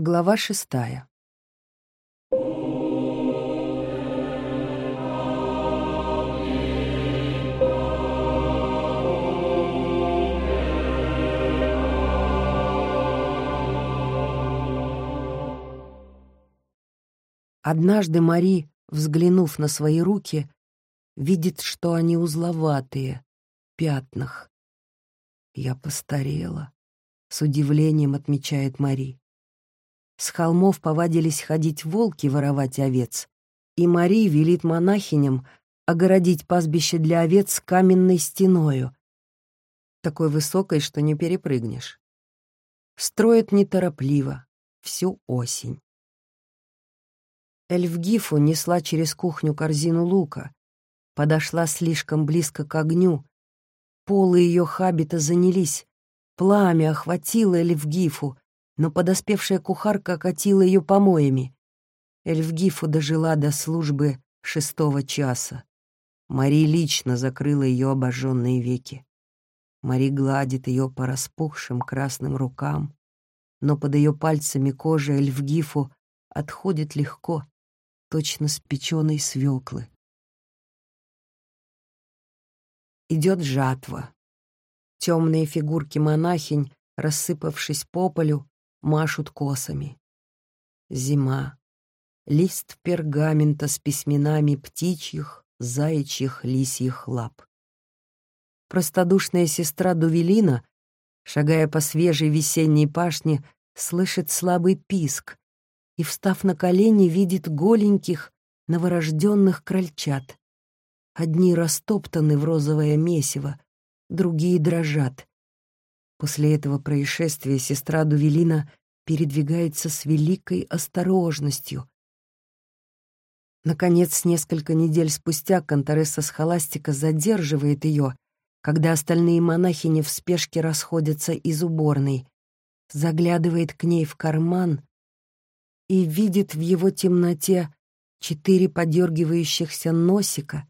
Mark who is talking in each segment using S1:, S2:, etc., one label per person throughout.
S1: Глава шестая. Однажды Мари, взглянув на свои руки, видит, что они узловатые, в пятнах. «Я постарела», — с удивлением отмечает Мари. С холмов повадились ходить волки воровать овец, и Мари велит монахиням огородить пастбище для овец каменной стеною, такой высокой, что не перепрыгнешь. Строят неторопливо, всю осень. Эльфгифу несла через кухню корзину лука, подошла слишком близко к огню, полы ее хабита занялись, пламя охватило Эльфгифу, но подоспевшая кухарка окатила ее помоями. Эльфгифу дожила до службы шестого часа. Мари лично закрыла ее обожженные веки. Мари гладит ее по распухшим красным рукам, но под ее пальцами кожа Эльфгифу отходит легко, точно с печеной свеклы. Идет жатва. Темные фигурки монахинь, рассыпавшись по полю, машут косами. Зима. Лист пергамента с письменами птичьих, заячьих, лисьих лап. Простодушная сестра Дувелина, шагая по свежей весенней пашне, слышит слабый писк и, встав на колени, видит голеньких, новорожденных крольчат. Одни растоптаны в розовое месиво, другие дрожат. После этого происшествия сестра Дувелина передвигается с великой осторожностью. Наконец, несколько недель спустя Конторесса Схоластика задерживает ее, когда остальные монахини в спешке расходятся из уборной, заглядывает к ней в карман и видит в его темноте четыре подергивающихся носика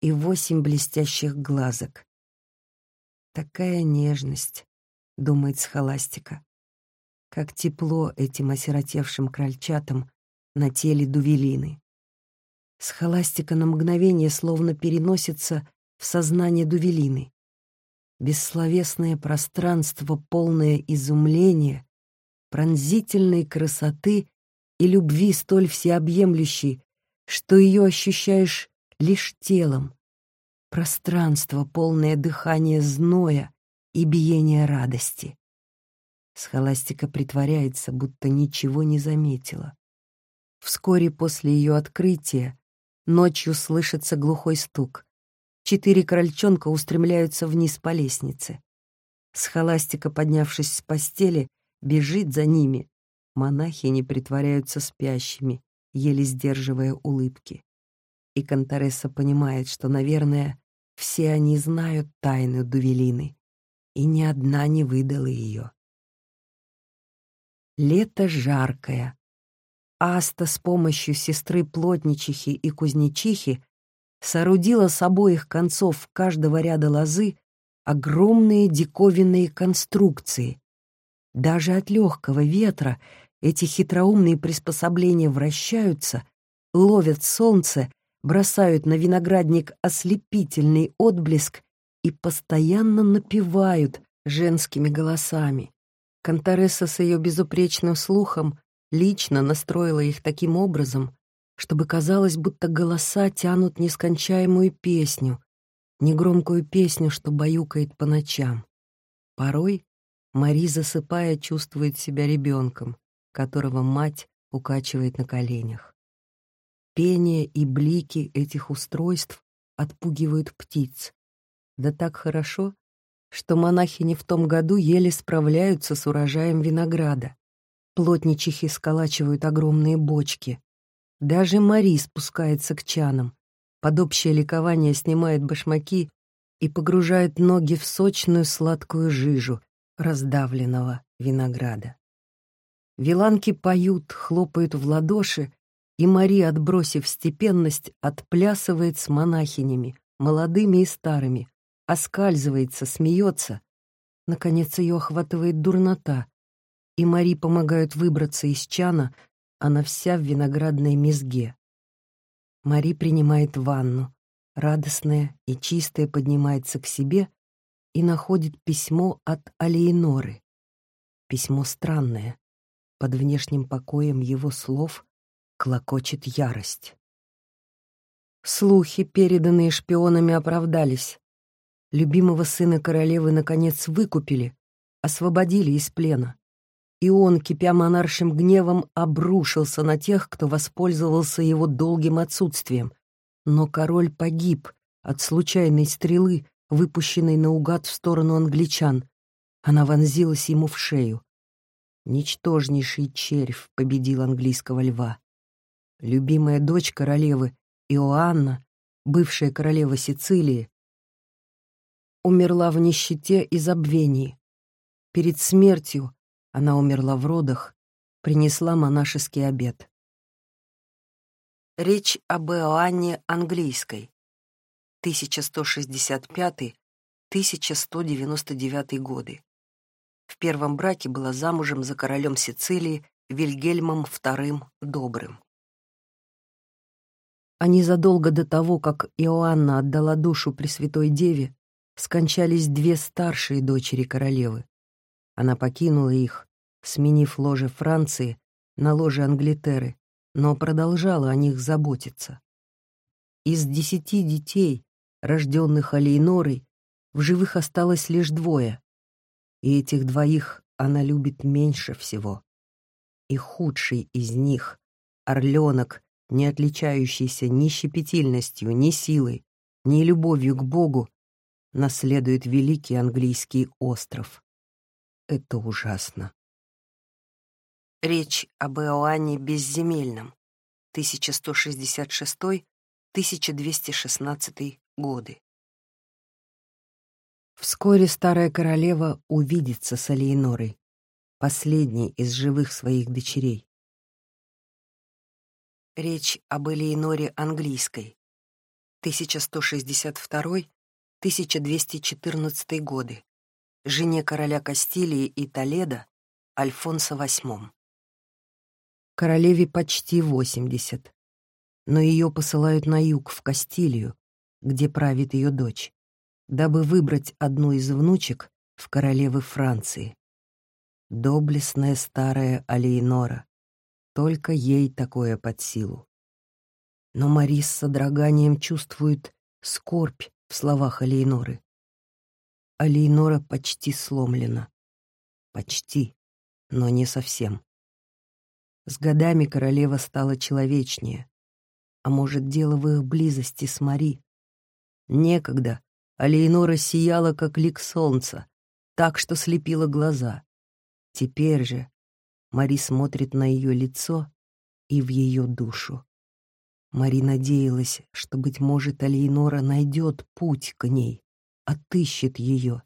S1: и восемь блестящих глазок. Такая нежность, — думает схоластика. Как тепло этим осиротевшим крольчатам на теле Дувелины. Схоластика на мгновение словно переносится в сознание Дувелины. Бессловесное пространство, полное изумления, пронзительной красоты и любви столь всеобъемлющей, что ее ощущаешь лишь телом. Пространство, полное дыхания зноя, и биение радости. Схоластика притворяется, будто ничего не заметила. Вскоре после ее открытия ночью слышится глухой стук. Четыре крольчонка устремляются вниз по лестнице. Схоластика, поднявшись с постели, бежит за ними. Монахи не притворяются спящими, еле сдерживая улыбки. И Конторесса понимает, что, наверное, все они знают тайну Дувелины и ни одна не выдала ее. Лето жаркое. Аста с помощью сестры плотничихи и кузнечихи соорудила с обоих концов каждого ряда лозы огромные диковинные конструкции. Даже от легкого ветра эти хитроумные приспособления вращаются, ловят солнце, бросают на виноградник ослепительный отблеск и постоянно напевают женскими голосами. Конторесса с ее безупречным слухом лично настроила их таким образом, чтобы казалось, будто голоса тянут нескончаемую песню, негромкую песню, что баюкает по ночам. Порой Мари, засыпая, чувствует себя ребенком, которого мать укачивает на коленях. Пение и блики этих устройств отпугивают птиц, да так хорошо, что монахини в том году еле справляются с урожаем винограда. Плотничихи сколачивают огромные бочки. Даже Мари спускается к чанам. Под общее ликование снимает башмаки и погружает ноги в сочную сладкую жижу раздавленного винограда. Виланки поют, хлопают в ладоши, и Мари, отбросив степенность, отплясывает с монахинями, молодыми и старыми, оскальзывается, смеется. Наконец ее охватывает дурнота. и Мари помогают выбраться из чана, она вся в виноградной мезге. Мари принимает ванну, радостная и чистая поднимается к себе и находит письмо от Алиеноры. Письмо странное. Под внешним покоем его слов клокочет ярость. Слухи, переданные шпионами, оправдались. Любимого сына королевы, наконец, выкупили, освободили из плена. И он, кипя монаршим гневом, обрушился на тех, кто воспользовался его долгим отсутствием. Но король погиб от случайной стрелы, выпущенной наугад в сторону англичан. Она вонзилась ему в шею. Ничтожнейший червь победил английского льва. Любимая дочь королевы, Иоанна, бывшая королева Сицилии, умерла в нищете и забвении. Перед смертью она умерла в родах, принесла монашеский обет. Речь об Иоанне английской. 1165-1199 годы. В первом браке была замужем за королем Сицилии Вильгельмом II Добрым. А незадолго до того, как Иоанна отдала душу Пресвятой Деве, скончались две старшие дочери королевы. Она покинула их, сменив ложе Франции на ложе Англитеры, но продолжала о них заботиться. Из десяти детей, рожденных Алейнорой, в живых осталось лишь двое, и этих двоих она любит меньше всего. И худший из них, орленок, не отличающийся ни щепетильностью, ни силой, ни любовью к Богу, наследует великий английский остров. Это ужасно. Речь об Иоанне Безземельном, 1166-1216 годы. Вскоре старая королева увидится с Алиенорой, последней из живых своих дочерей. Речь об Элеоноре английской. 1162-1214 годы. Жене короля Кастилии и Толедо Альфонсо VIII. Королеве почти 80, но ее посылают на юг, в Кастилию, где правит ее дочь, дабы выбрать одну из внучек в королевы Франции. Доблестная старая Алейнора, только ей такое под силу. Но Мари с содроганием чувствует скорбь в словах Алейноры. Алейнора почти сломлена. Почти, но не совсем. С годами королева стала человечнее. А может, дело в их близости с Мари. Некогда Алейнора сияла, как лик солнца, так что слепила глаза. Теперь же Мари смотрит на ее лицо и в ее душу. Мари надеялась, что, быть может, Алейнора найдет путь к ней, отыщет ее.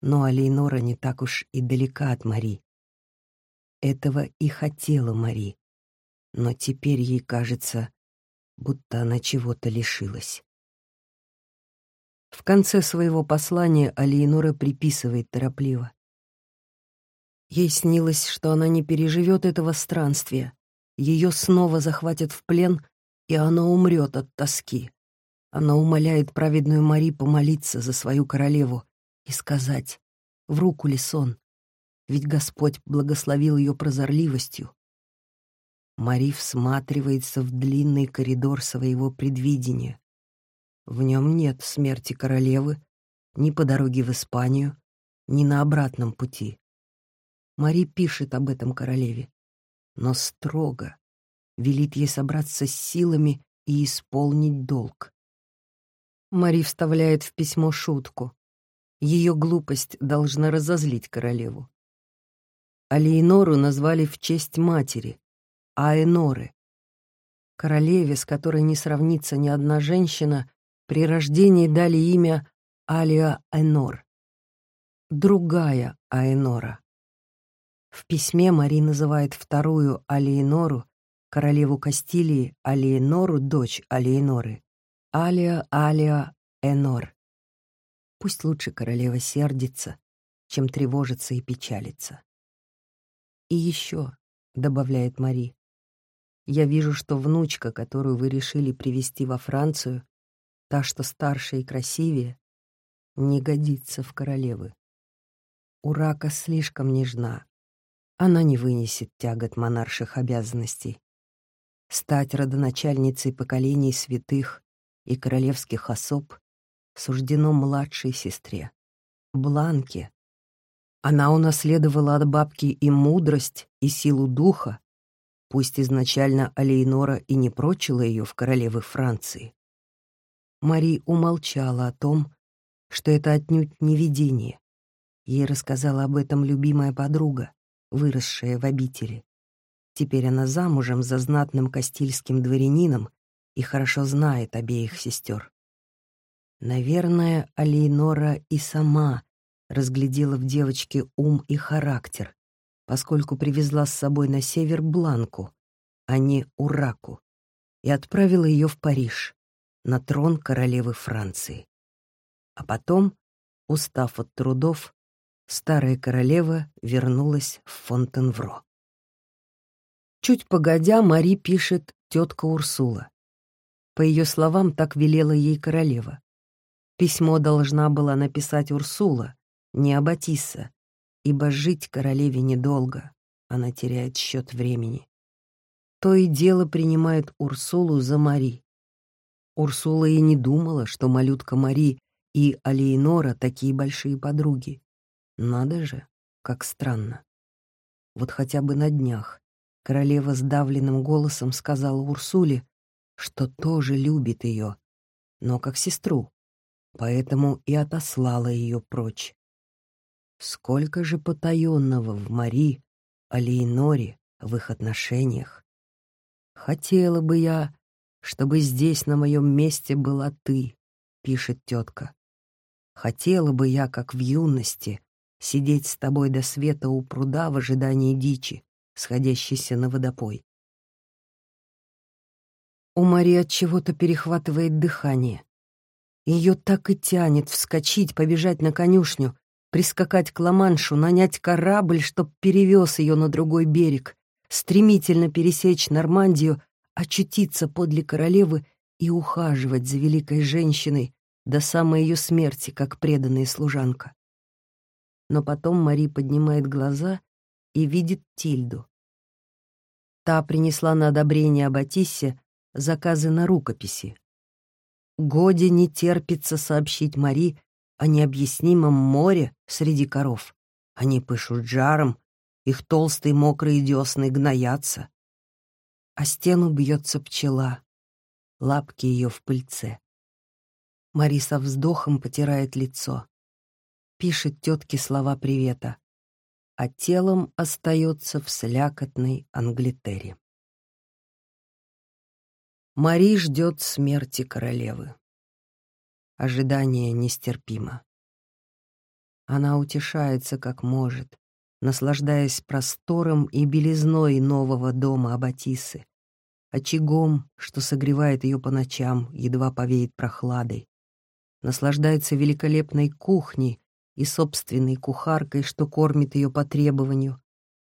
S1: Но Алейнора не так уж и далека от Мари. Этого и хотела Мари, но теперь ей кажется, будто она чего-то лишилась. В конце своего послания Алейнора приписывает торопливо. Ей снилось, что она не переживет этого странствия. Ее снова захватят в плен, и она умрет от тоски. Она умоляет праведную Мари помолиться за свою королеву и сказать, в руку ли сон, ведь Господь благословил ее прозорливостью. Мари всматривается в длинный коридор своего предвидения. В нем нет смерти королевы ни по дороге в Испанию, ни на обратном пути. Мари пишет об этом королеве, но строго велит ей собраться с силами и исполнить долг. Мари вставляет в письмо шутку. Ее глупость должна разозлить королеву. Алиенору назвали в честь матери, Аэноры. Королеве, с которой не сравнится ни одна женщина, при рождении дали имя Алия Энор. Другая Аэнора. В письме Мари называет вторую Алиенору, королеву Кастилии, Алиенору, дочь Алиеноры, Алия Алия Энор. Пусть лучше королева сердится, чем тревожится и печалится. «И еще», — добавляет Мари, — «я вижу, что внучка, которую вы решили привезти во Францию, та, что старше и красивее, не годится в королевы. Урака слишком нежна. Она не вынесет тягот монарших обязанностей. Стать родоначальницей поколений святых и королевских особ суждено младшей сестре, Бланке. Она унаследовала от бабки и мудрость, и силу духа, пусть изначально Алейнора и не прочила ее в королевы Франции. Мари умолчала о том, что это отнюдь не видение. Ей рассказала об этом любимая подруга, выросшая в обители. Теперь она замужем за знатным кастильским дворянином и хорошо знает обеих сестер. Наверное, Алейнора и сама разглядела в девочке ум и характер, поскольку привезла с собой на север Бланку, а не Ураку, и отправила ее в Париж, на трон королевы Франции. А потом, устав от трудов, старая королева вернулась в Фонтенвро. Чуть погодя, Мари пишет тетка Урсула. По ее словам, так велела ей королева. Письмо должна была написать Урсула, не Аббатисса, ибо жить королеве недолго, она теряет счет времени. То и дело принимает Урсулу за Мари. Урсула и не думала, что малютка Мари и Алейнора такие большие подруги. Надо же, как странно. Вот хотя бы на днях королева сдавленным голосом сказала Урсуле, что тоже любит ее, но как сестру, поэтому и отослала ее прочь. Сколько же потаенного в Мари, Алейноре, в их отношениях. Хотела бы я, чтобы здесь на моем месте была ты, пишет тетка. Хотела бы я, как в юности, сидеть с тобой до света у пруда в ожидании дичи, сходящейся на водопой. У Мари от чего-то перехватывает дыхание. Ее так и тянет вскочить, побежать на конюшню, прискакать к Ла-Маншу, нанять корабль, чтоб перевез ее на другой берег, стремительно пересечь Нормандию, очутиться подле королевы и ухаживать за великой женщиной до самой ее смерти, как преданная служанка. Но потом Мари поднимает глаза и видит Тильду. Та принесла на одобрение Аббатиссе заказы на рукописи. Годе не терпится сообщить Мари о необъяснимом море среди коров. Они пышут жаром, их толстые мокрые десны гноятся. А стену бьется пчела, лапки ее в пыльце. Мари со вздохом потирает лицо. Пишет тетке слова привета, а телом остается в слякотной Англитере. Мари ждет смерти королевы. Ожидание нестерпимо. Она утешается как может, наслаждаясь простором и белизной нового дома Аббатисы, очагом, что согревает ее по ночам, едва повеет прохладой, наслаждается великолепной кухней и собственной кухаркой, что кормит ее по требованию,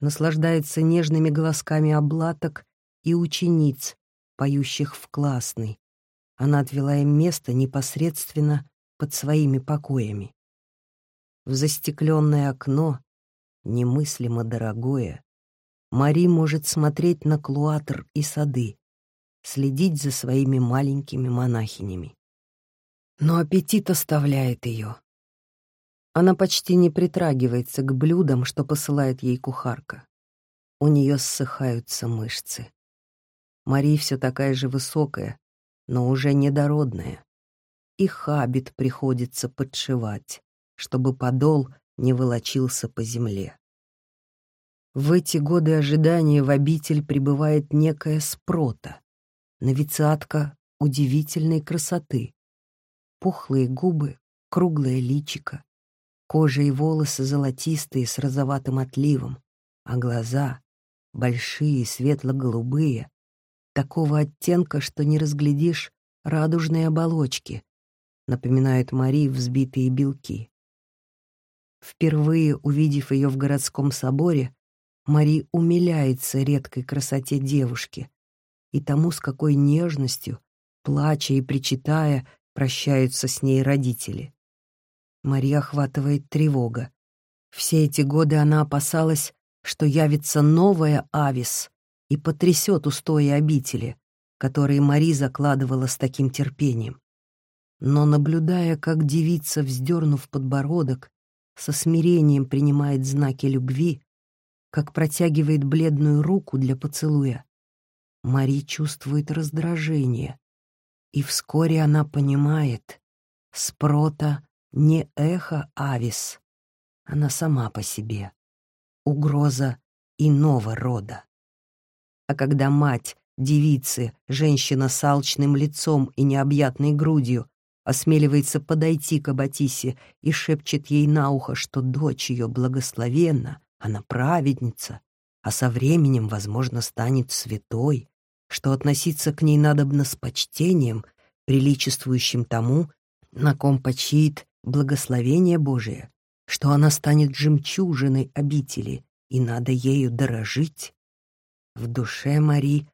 S1: наслаждается нежными голосками облаток и учениц, поющих в классной, она отвела им место непосредственно под своими покоями. В застекленное окно, немыслимо дорогое, Мари может смотреть на клуатр и сады, следить за своими маленькими монахинями. Но аппетит оставляет ее. Она почти не притрагивается к блюдам, что посылает ей кухарка. У нее ссыхаются мышцы. Мари все такая же высокая, но уже недородная. И хабит приходится подшивать, чтобы подол не волочился по земле. В эти годы ожидания в обитель пребывает некая спрота, новициатка удивительной красоты. Пухлые губы, круглое личико, кожа и волосы золотистые с розоватым отливом, а глаза — большие, светло-голубые, такого оттенка, что не разглядишь радужные оболочки, напоминают Мари взбитые белки. Впервые увидев ее в городском соборе, Мари умиляется редкой красоте девушки и тому, с какой нежностью, плача и причитая, прощаются с ней родители. Мари охватывает тревога. Все эти годы она опасалась, что явится новая Авис и потрясет устои обители, которые Мари закладывала с таким терпением. Но, наблюдая, как девица, вздернув подбородок, со смирением принимает знаки любви, как протягивает бледную руку для поцелуя, Мари чувствует раздражение, и вскоре она понимает, Спрота не эхо Авис, она сама по себе, угроза иного рода. А когда мать девицы, женщина с алчным лицом и необъятной грудью, осмеливается подойти к Абатисе и шепчет ей на ухо, что дочь ее благословенна, она праведница, а со временем, возможно, станет святой, что относиться к ней надобно с почтением, приличествующим тому, на ком почиет благословение Божие, что она станет жемчужиной обители, и надо ею дорожить. В душе Мари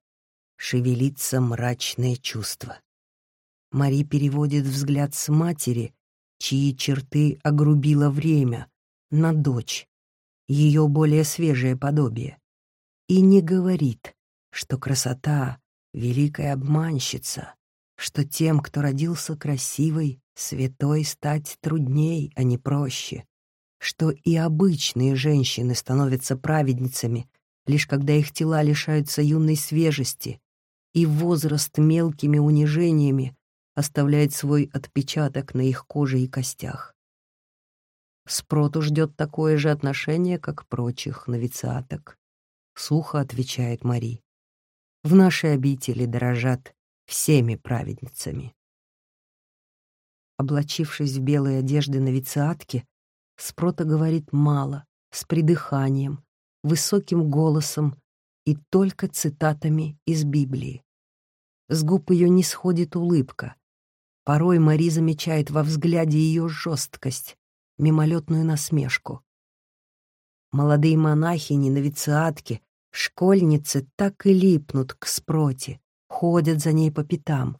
S1: шевелится мрачное чувство. Мари переводит взгляд с матери, чьи черты огрубило время, на дочь, ее более свежее подобие, и не говорит, что красота — великая обманщица, что тем, кто родился красивой, святой стать трудней, а не проще, что и обычные женщины становятся праведницами, лишь когда их тела лишаются юной свежести, и возраст мелкими унижениями оставляет свой отпечаток на их коже и костях. Спроту ждет такое же отношение, как прочих новицаток. Сухо отвечает Мари. В нашей обители дорожат всеми праведницами. Облачившись в белые одежды новициатки, Спрота говорит мало, с придыханием, высоким голосом и только цитатами из Библии. С губ ее не сходит улыбка, Порой Мари замечает во взгляде ее жесткость, мимолетную насмешку. Молодые монахини, новициатки, школьницы так и липнут к спроте, ходят за ней по пятам.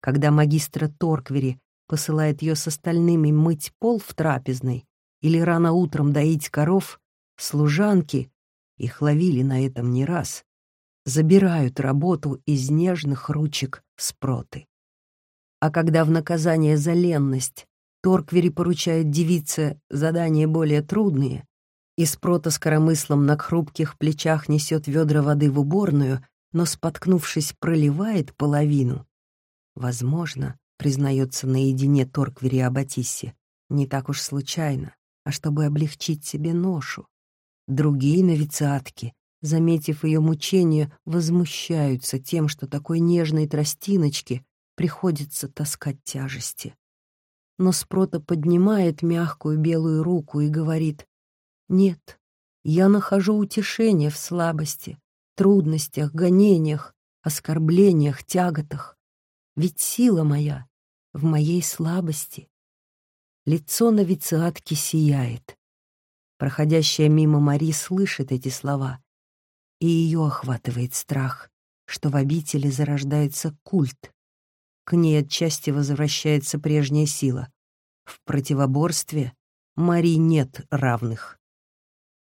S1: Когда магистра Торквери посылает ее с остальными мыть пол в трапезной или рано утром доить коров, служанки, их ловили на этом не раз, забирают работу из нежных ручек спроты. А когда в наказание за ленность Торквери поручает девице задания более трудные, и спрота с коромыслом на хрупких плечах несет ведра воды в уборную, но, споткнувшись, проливает половину, возможно, признается наедине Торквери об Атиссе, не так уж случайно, а чтобы облегчить себе ношу. Другие новицатки, заметив ее мучение, возмущаются тем, что такой нежной тростиночке приходится таскать тяжести. Но Спрота поднимает мягкую белую руку и говорит, «Нет, я нахожу утешение в слабости, трудностях, гонениях, оскорблениях, тяготах. Ведь сила моя в моей слабости». Лицо новициатки сияет. Проходящая мимо Мари слышит эти слова, и ее охватывает страх, что в обители зарождается культ, к ней отчасти возвращается прежняя сила. В противоборстве Мари нет равных.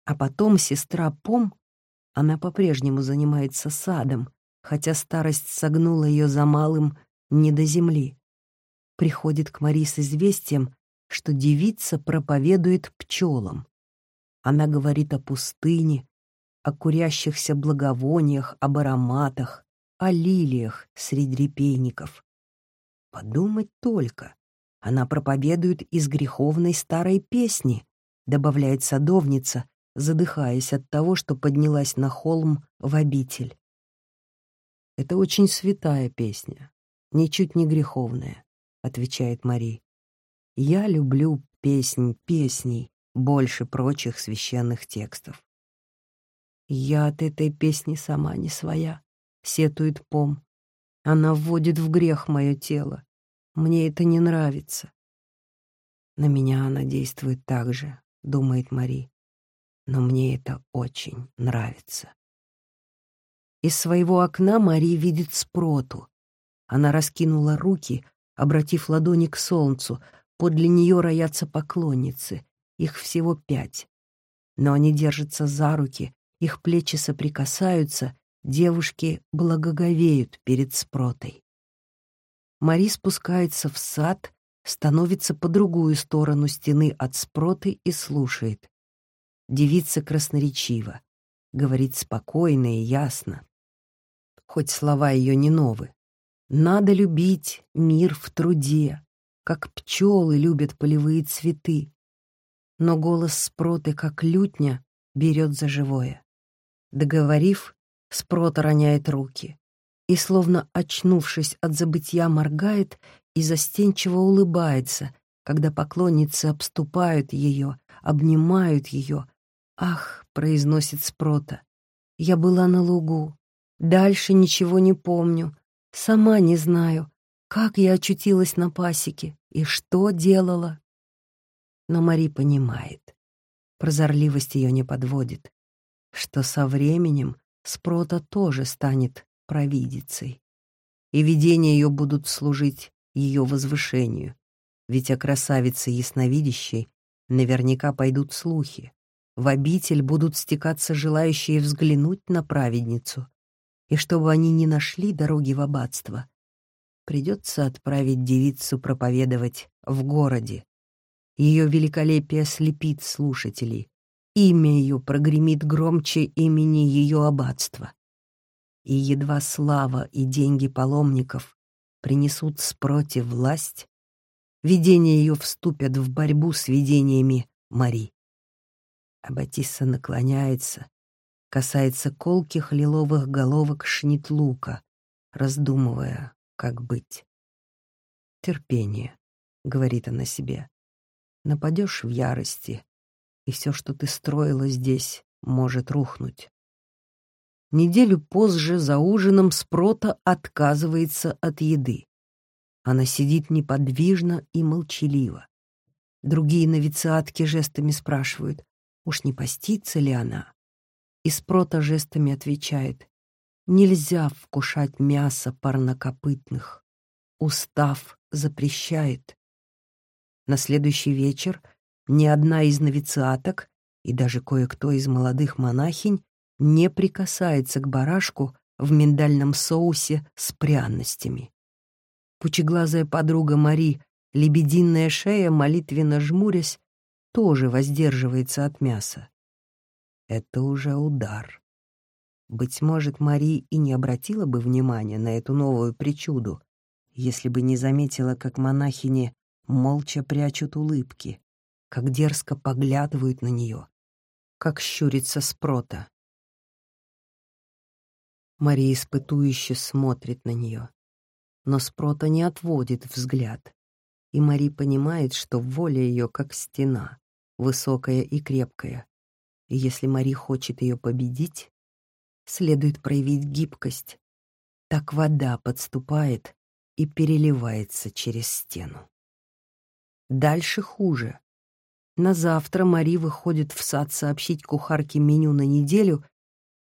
S1: А потом сестра Пом, она по-прежнему занимается садом, хотя старость согнула ее за малым не до земли. Приходит к Мари с известием, что девица проповедует пчелам. Она говорит о пустыне, о курящихся благовониях, об ароматах, о лилиях среди репейников. Подумать только, она проповедует из греховной старой песни, добавляет садовница, задыхаясь от того, что поднялась на холм в обитель. Это очень святая песня, ничуть не греховная, отвечает Мари. Я люблю песнь песней больше прочих священных текстов. Я от этой песни сама не своя, сетует Пом. Она вводит в грех мое тело. Мне это не нравится. На меня она действует так же, думает Мари. но мне это очень нравится. Из своего окна Мари видит Спроту. Она раскинула руки, обратив ладони к солнцу. Подле нее роятся поклонницы. Их всего пять. Но они держатся за руки, их плечи соприкасаются, девушки благоговеют перед Спротой. Мари спускается в сад, становится по другую сторону стены от Спроты и слушает. Девица красноречива, говорит спокойно и ясно. Хоть слова ее не новы. Надо любить мир в труде, как пчелы любят полевые цветы. Но голос Спроты, как лютня, берет за живое. Договорив, Спрота роняет руки и, словно очнувшись от забытья, моргает и застенчиво улыбается, когда поклонницы обступают ее, обнимают ее. «Ах!» — произносит Спрота. «Я была на лугу. Дальше ничего не помню. Сама не знаю, как я очутилась на пасеке и что делала. Но Мари понимает, прозорливость ее не подводит, что со временем Спрота тоже станет провидицей, и видения ее будут служить ее возвышению, ведь о красавице ясновидящей наверняка пойдут слухи. В обитель будут стекаться желающие взглянуть на праведницу, и чтобы они не нашли дороги в аббатство, придется отправить девицу проповедовать в городе. Ее великолепие слепит слушателей, имя ее прогремит громче имени ее аббатства. И едва слава и деньги паломников принесут спротив власть, видения ее вступят в борьбу с видениями Мари. Аббатисса наклоняется, касается колких лиловых головок шнитлука, раздумывая, как быть. «Терпение», — говорит она себе. «Нападешь в ярости, и все, что ты строила здесь, может рухнуть». Неделю позже за ужином Спрота отказывается от еды. Она сидит неподвижно и молчаливо. Другие новициатки жестами спрашивают, уж не постится ли она. И Спрота жестами отвечает. Нельзя вкушать мясо парнокопытных. Устав запрещает. На следующий вечер ни одна из новициаток и даже кое-кто из молодых монахинь не прикасается к барашку в миндальном соусе с пряностями. Пучеглазая подруга Мари, лебединая шея, молитвенно жмурясь, тоже воздерживается от мяса. Это уже удар. Быть может, Мари и не обратила бы внимания на эту новую причуду, если бы не заметила, как монахини молча прячут улыбки, как дерзко поглядывают на нее, как щурится спрота. Мария испытующе смотрит на нее, но спрота не отводит взгляд, и Мари понимает, что воля ее как стена, высокая и крепкая, и если Мари хочет ее победить, следует проявить гибкость. Так вода подступает и переливается через стену. Дальше хуже. На завтра Мари выходит в сад сообщить кухарке меню на неделю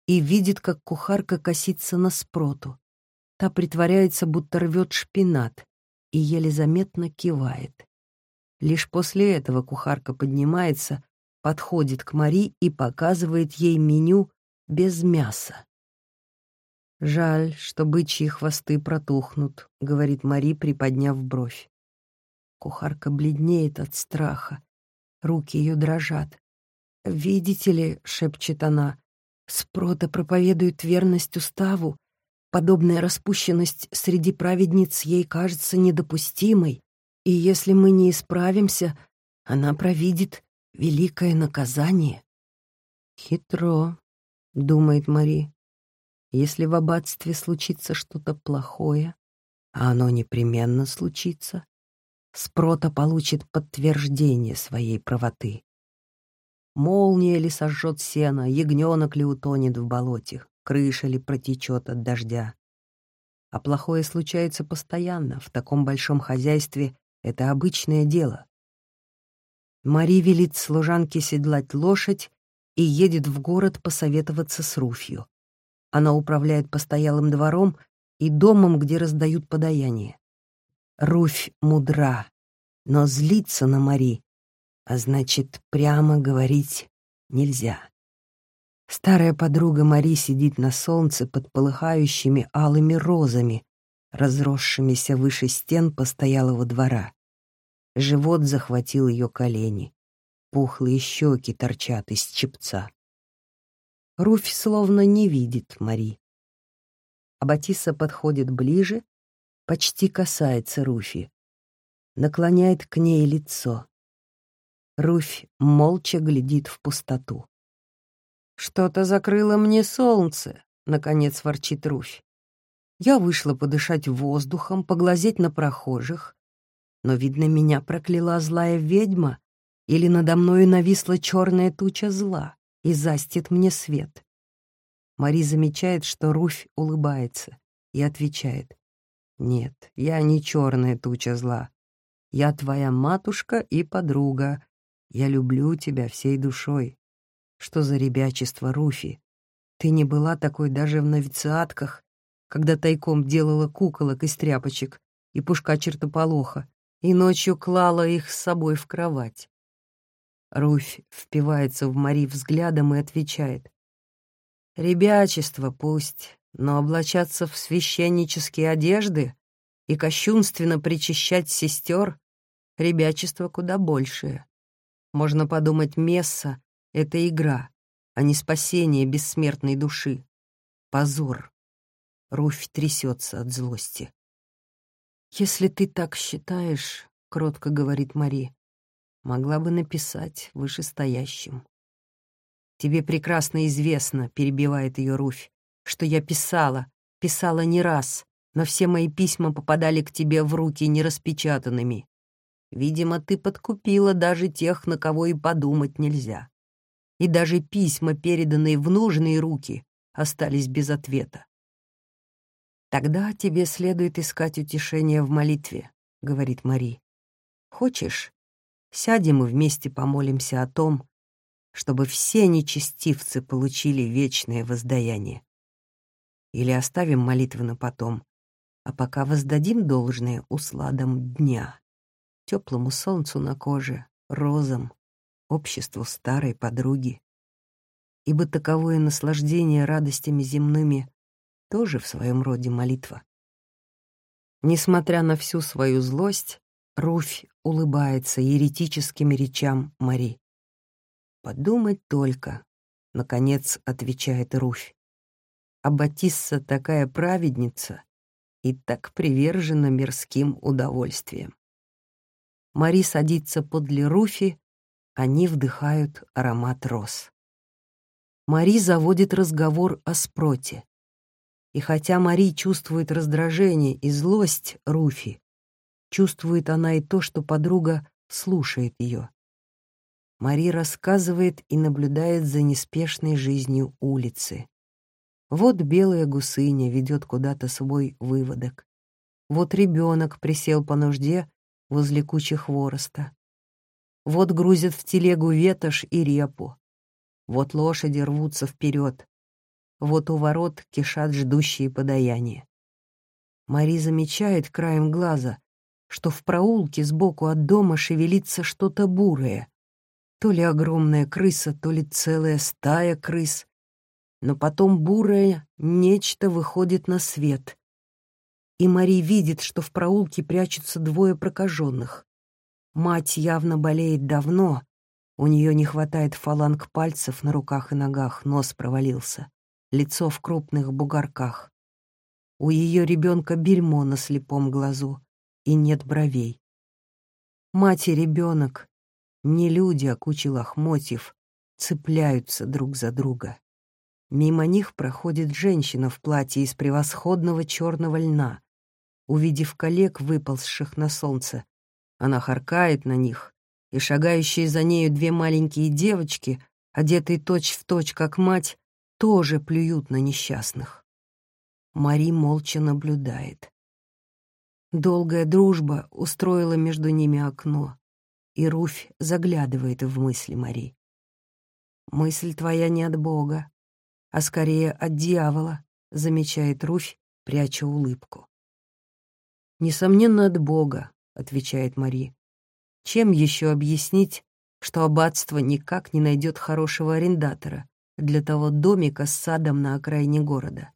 S1: и видит, как кухарка косится на спроту. Та притворяется, будто рвет шпинат, и еле заметно кивает. Лишь после этого кухарка поднимается, подходит к Мари и показывает ей меню без мяса. «Жаль, что бычьи хвосты протухнут», — говорит Мари, приподняв бровь. Кухарка бледнеет от страха. Руки ее дрожат. «Видите ли», — шепчет она, — «спрота проповедует верность уставу. Подобная распущенность среди праведниц ей кажется недопустимой, и если мы не исправимся, она провидит великое наказание. Хитро, думает Мари. Если в аббатстве случится что-то плохое, а оно непременно случится, Спрота получит подтверждение своей правоты. Молния ли сожжет сено, ягненок ли утонет в болоте, крыша ли протечет от дождя. А плохое случается постоянно, в таком большом хозяйстве это обычное дело. Мари велит служанке седлать лошадь и едет в город посоветоваться с Руфью. Она управляет постоялым двором и домом, где раздают подаяние. Руфь мудра, но злится на Мари, а значит, прямо говорить нельзя. Старая подруга Мари сидит на солнце под полыхающими алыми розами, разросшимися выше стен постоялого двора. Живот захватил ее колени. Пухлые щеки торчат из чепца. Руфь словно не видит Мари. Аббатиса подходит ближе, почти касается Руфи. Наклоняет к ней лицо. Руфь молча глядит в пустоту. «Что-то закрыло мне солнце», — наконец ворчит Руфь. Я вышла подышать воздухом, поглазеть на прохожих, но, видно, меня прокляла злая ведьма, или надо мною нависла черная туча зла и застит мне свет. Мари замечает, что Руфь улыбается и отвечает. «Нет, я не черная туча зла. Я твоя матушка и подруга. Я люблю тебя всей душой. Что за ребячество, Руфи? Ты не была такой даже в новициатках, когда тайком делала куколок из тряпочек и пушка чертополоха, и ночью клала их с собой в кровать. Руфь впивается в Мари взглядом и отвечает. «Ребячество пусть, но облачаться в священнические одежды и кощунственно причащать сестер — ребячество куда большее. Можно подумать, месса — это игра, а не спасение бессмертной души. Позор. Руфь трясется от злости. «Если ты так считаешь, — кротко говорит Мари, — могла бы написать вышестоящим». «Тебе прекрасно известно, — перебивает ее Руфь, — что я писала, писала не раз, но все мои письма попадали к тебе в руки нераспечатанными. Видимо, ты подкупила даже тех, на кого и подумать нельзя. И даже письма, переданные в нужные руки, остались без ответа. «Тогда тебе следует искать утешение в молитве», — говорит Мари. «Хочешь, сядем и вместе помолимся о том, чтобы все нечестивцы получили вечное воздаяние. Или оставим молитвы на потом, а пока воздадим должное усладам дня» теплому солнцу на коже, розам, обществу старой подруги. Ибо таковое наслаждение радостями земными тоже в своем роде молитва. Несмотря на всю свою злость, Руфь улыбается еретическим речам Мари. «Подумать только», — наконец отвечает Руфь. «А Батисса такая праведница и так привержена мирским удовольствиям. Мари садится подле Руфи, они вдыхают аромат роз. Мари заводит разговор о спроте. И хотя Мари чувствует раздражение и злость Руфи, чувствует она и то, что подруга слушает ее. Мари рассказывает и наблюдает за неспешной жизнью улицы. Вот белая гусыня ведет куда-то свой выводок. Вот ребенок присел по нужде возле кучи хвороста. Вот грузят в телегу ветошь и репу. Вот лошади рвутся вперед. Вот у ворот кишат ждущие подаяния. Мари замечает краем глаза, что в проулке сбоку от дома шевелится что-то бурое. То ли огромная крыса, то ли целая стая крыс. Но потом бурое нечто выходит на свет и Мари видит, что в проулке прячутся двое прокаженных. Мать явно болеет давно, у нее не хватает фаланг пальцев на руках и ногах, нос провалился, лицо в крупных бугорках. У ее ребенка бельмо на слепом глазу, и нет бровей. Мать и ребенок, не люди, а кучи лохмотьев, цепляются друг за друга. Мимо них проходит женщина в платье из превосходного черного льна, увидев коллег, выползших на солнце. Она харкает на них, и шагающие за нею две маленькие девочки, одетые точь-в-точь, точь, как мать, тоже плюют на несчастных. Мари молча наблюдает. Долгая дружба устроила между ними окно, и Руфь заглядывает в мысли Мари. «Мысль твоя не от Бога, а скорее от дьявола», — замечает Руфь, пряча улыбку. «Несомненно, от Бога», — отвечает Мари. «Чем еще объяснить, что аббатство никак не найдет хорошего арендатора для того домика с садом на окраине города?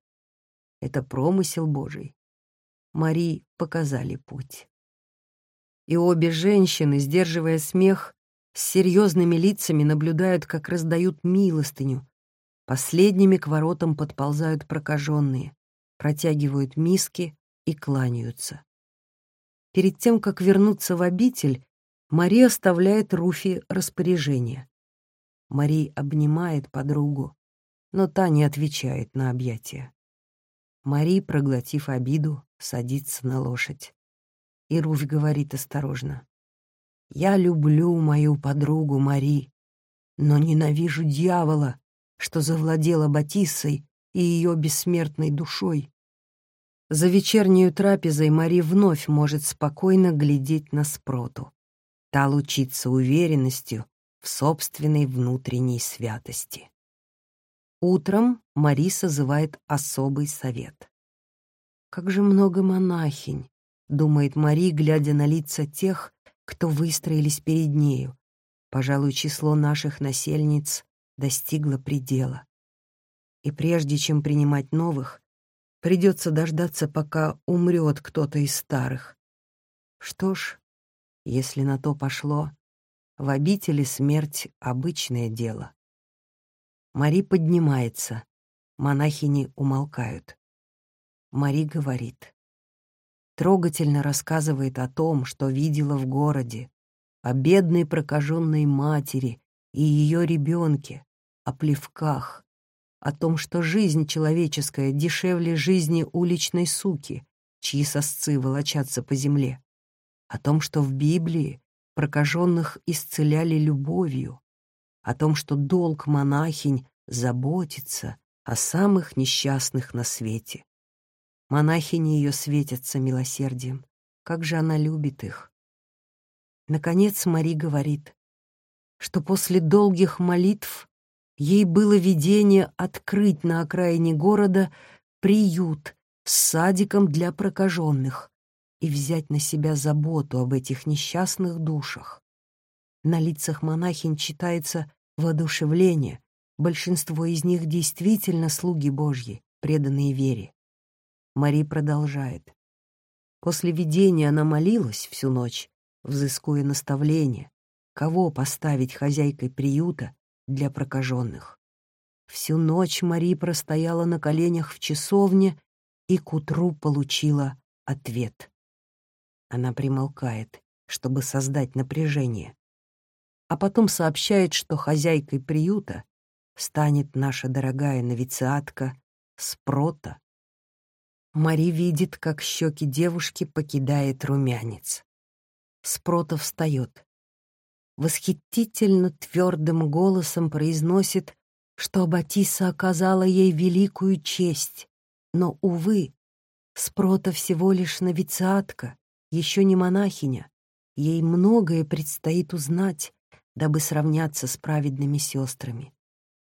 S1: Это промысел Божий. Мари показали путь. И обе женщины, сдерживая смех, с серьезными лицами наблюдают, как раздают милостыню. Последними к воротам подползают прокаженные, протягивают миски и кланяются. Перед тем, как вернуться в обитель, Мари оставляет Руфи распоряжение. Мари обнимает подругу, но та не отвечает на объятия. Мари, проглотив обиду, садится на лошадь. И Руфь говорит осторожно. «Я люблю мою подругу Мари, но ненавижу дьявола, что завладела Батиссой и ее бессмертной душой». За вечернюю трапезой Мари вновь может спокойно глядеть на Спроту. Та лучится уверенностью в собственной внутренней святости. Утром Мари созывает особый совет. Как же много монахинь, думает Мари, глядя на лица тех, кто выстроились перед нею. Пожалуй, число наших насельниц достигло предела. И прежде чем принимать новых, придется дождаться, пока умрет кто-то из старых. Что ж, если на то пошло, в обители смерть — обычное дело. Мари поднимается, монахини умолкают. Мари говорит. Трогательно рассказывает о том, что видела в городе, о бедной прокаженной матери и ее ребенке, о плевках, о том, что жизнь человеческая дешевле жизни уличной суки, чьи сосцы волочатся по земле, о том, что в Библии прокаженных исцеляли любовью, о том, что долг монахинь заботиться о самых несчастных на свете. Монахини ее светятся милосердием. Как же она любит их. Наконец Мари говорит, что после долгих молитв ей было видение открыть на окраине города приют с садиком для прокаженных и взять на себя заботу об этих несчастных душах. На лицах монахинь читается воодушевление. Большинство из них действительно слуги Божьи, преданные вере. Мари продолжает. После видения она молилась всю ночь, взыскуя наставление, кого поставить хозяйкой приюта для прокаженных. Всю ночь Мари простояла на коленях в часовне и к утру получила ответ. Она примолкает, чтобы создать напряжение, а потом сообщает, что хозяйкой приюта станет наша дорогая новициатка Спрота Мари видит, как щеки девушки покидает румянец. Спротов встает. Восхитительно твердым голосом произносит, что Батиса оказала ей великую честь. Но, увы, Спрота всего лишь новициатка, еще не монахиня. Ей многое предстоит узнать, дабы сравняться с праведными сестрами.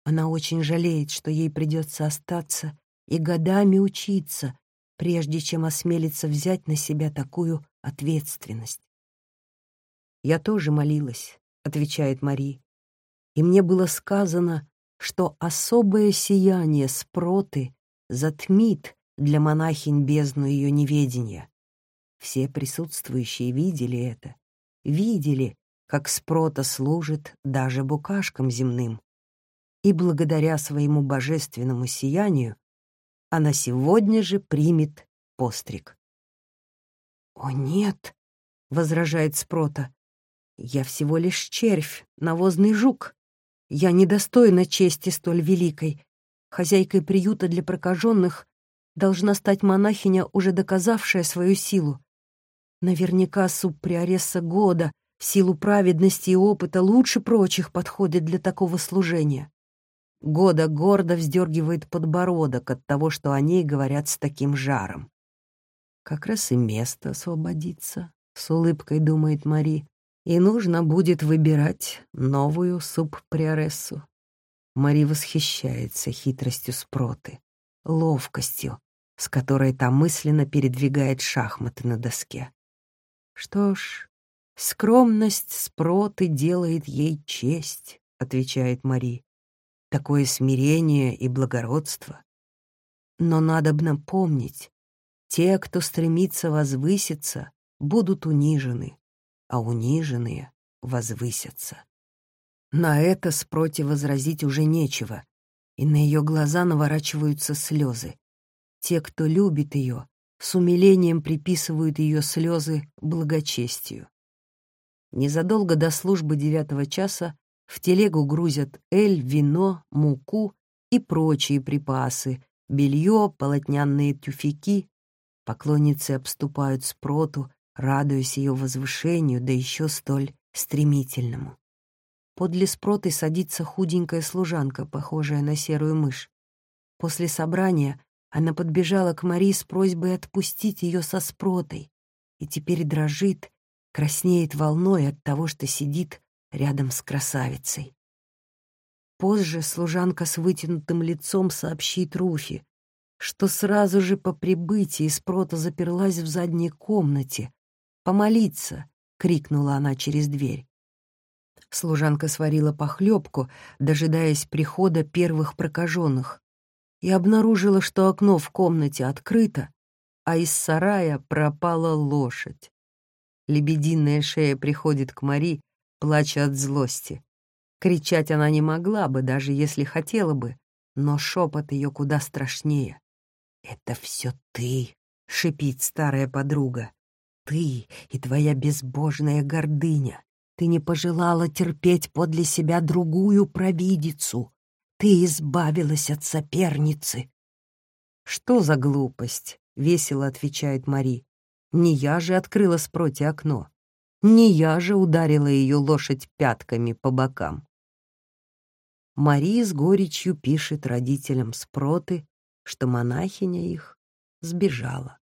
S1: Она очень жалеет, что ей придется остаться и годами учиться, прежде чем осмелиться взять на себя такую ответственность. «Я тоже молилась», — отвечает Мари, «и мне было сказано, что особое сияние спроты затмит для монахинь бездну ее неведения. Все присутствующие видели это, видели, как спрота служит даже букашкам земным. И благодаря своему божественному сиянию она сегодня же примет постриг. «О, нет!» — возражает Спрота. «Я всего лишь червь, навозный жук. Я недостойна чести столь великой. Хозяйкой приюта для прокаженных должна стать монахиня, уже доказавшая свою силу. Наверняка субприоресса года в силу праведности и опыта лучше прочих подходит для такого служения. Года гордо вздергивает подбородок от того, что о ней говорят с таким жаром. Как раз и место освободится, с улыбкой думает Мари, и нужно будет выбирать новую субприорессу. Мари восхищается хитростью Спроты, ловкостью, с которой та мысленно передвигает шахматы на доске. Что ж, скромность Спроты делает ей честь, отвечает Мари. Такое смирение и благородство. Но надобно помнить, те, кто стремится возвыситься, будут унижены, а униженные возвысятся. На это спроти возразить уже нечего, и на ее глаза наворачиваются слезы. Те, кто любит ее, с умилением приписывают ее слезы благочестию. Незадолго до службы девятого часа в телегу грузят эль, вино, муку и прочие припасы, белье, полотняные тюфяки. Поклонницы обступают спроту, радуясь ее возвышению, да еще столь стремительному. Подле спроты садится худенькая служанка, похожая на серую мышь. После собрания она подбежала к Мари с просьбой отпустить ее со спротой и теперь дрожит, краснеет волной от того, что сидит рядом с красавицей. Позже служанка с вытянутым лицом сообщит Руфи, что сразу же по прибытии Спрота заперлась в задней комнате. «Помолиться!» — крикнула она через дверь. Служанка сварила похлебку, дожидаясь прихода первых прокаженных, и обнаружила, что окно в комнате открыто, а из сарая пропала лошадь. Лебединая шея приходит к Мари, плача от злости. Кричать она не могла бы, даже если хотела бы, но шепот ее куда страшнее. «Это все ты!» — шипит старая подруга. «Ты и твоя безбожная гордыня! Ты не пожелала терпеть подле себя другую провидицу, ты избавилась от соперницы. Что за глупость? Весело отвечает Мари. Не я же открыла спроти окно. Не я же ударила ее лошадь пятками по бокам. Мари с горечью пишет родителям спроты, что монахиня их сбежала.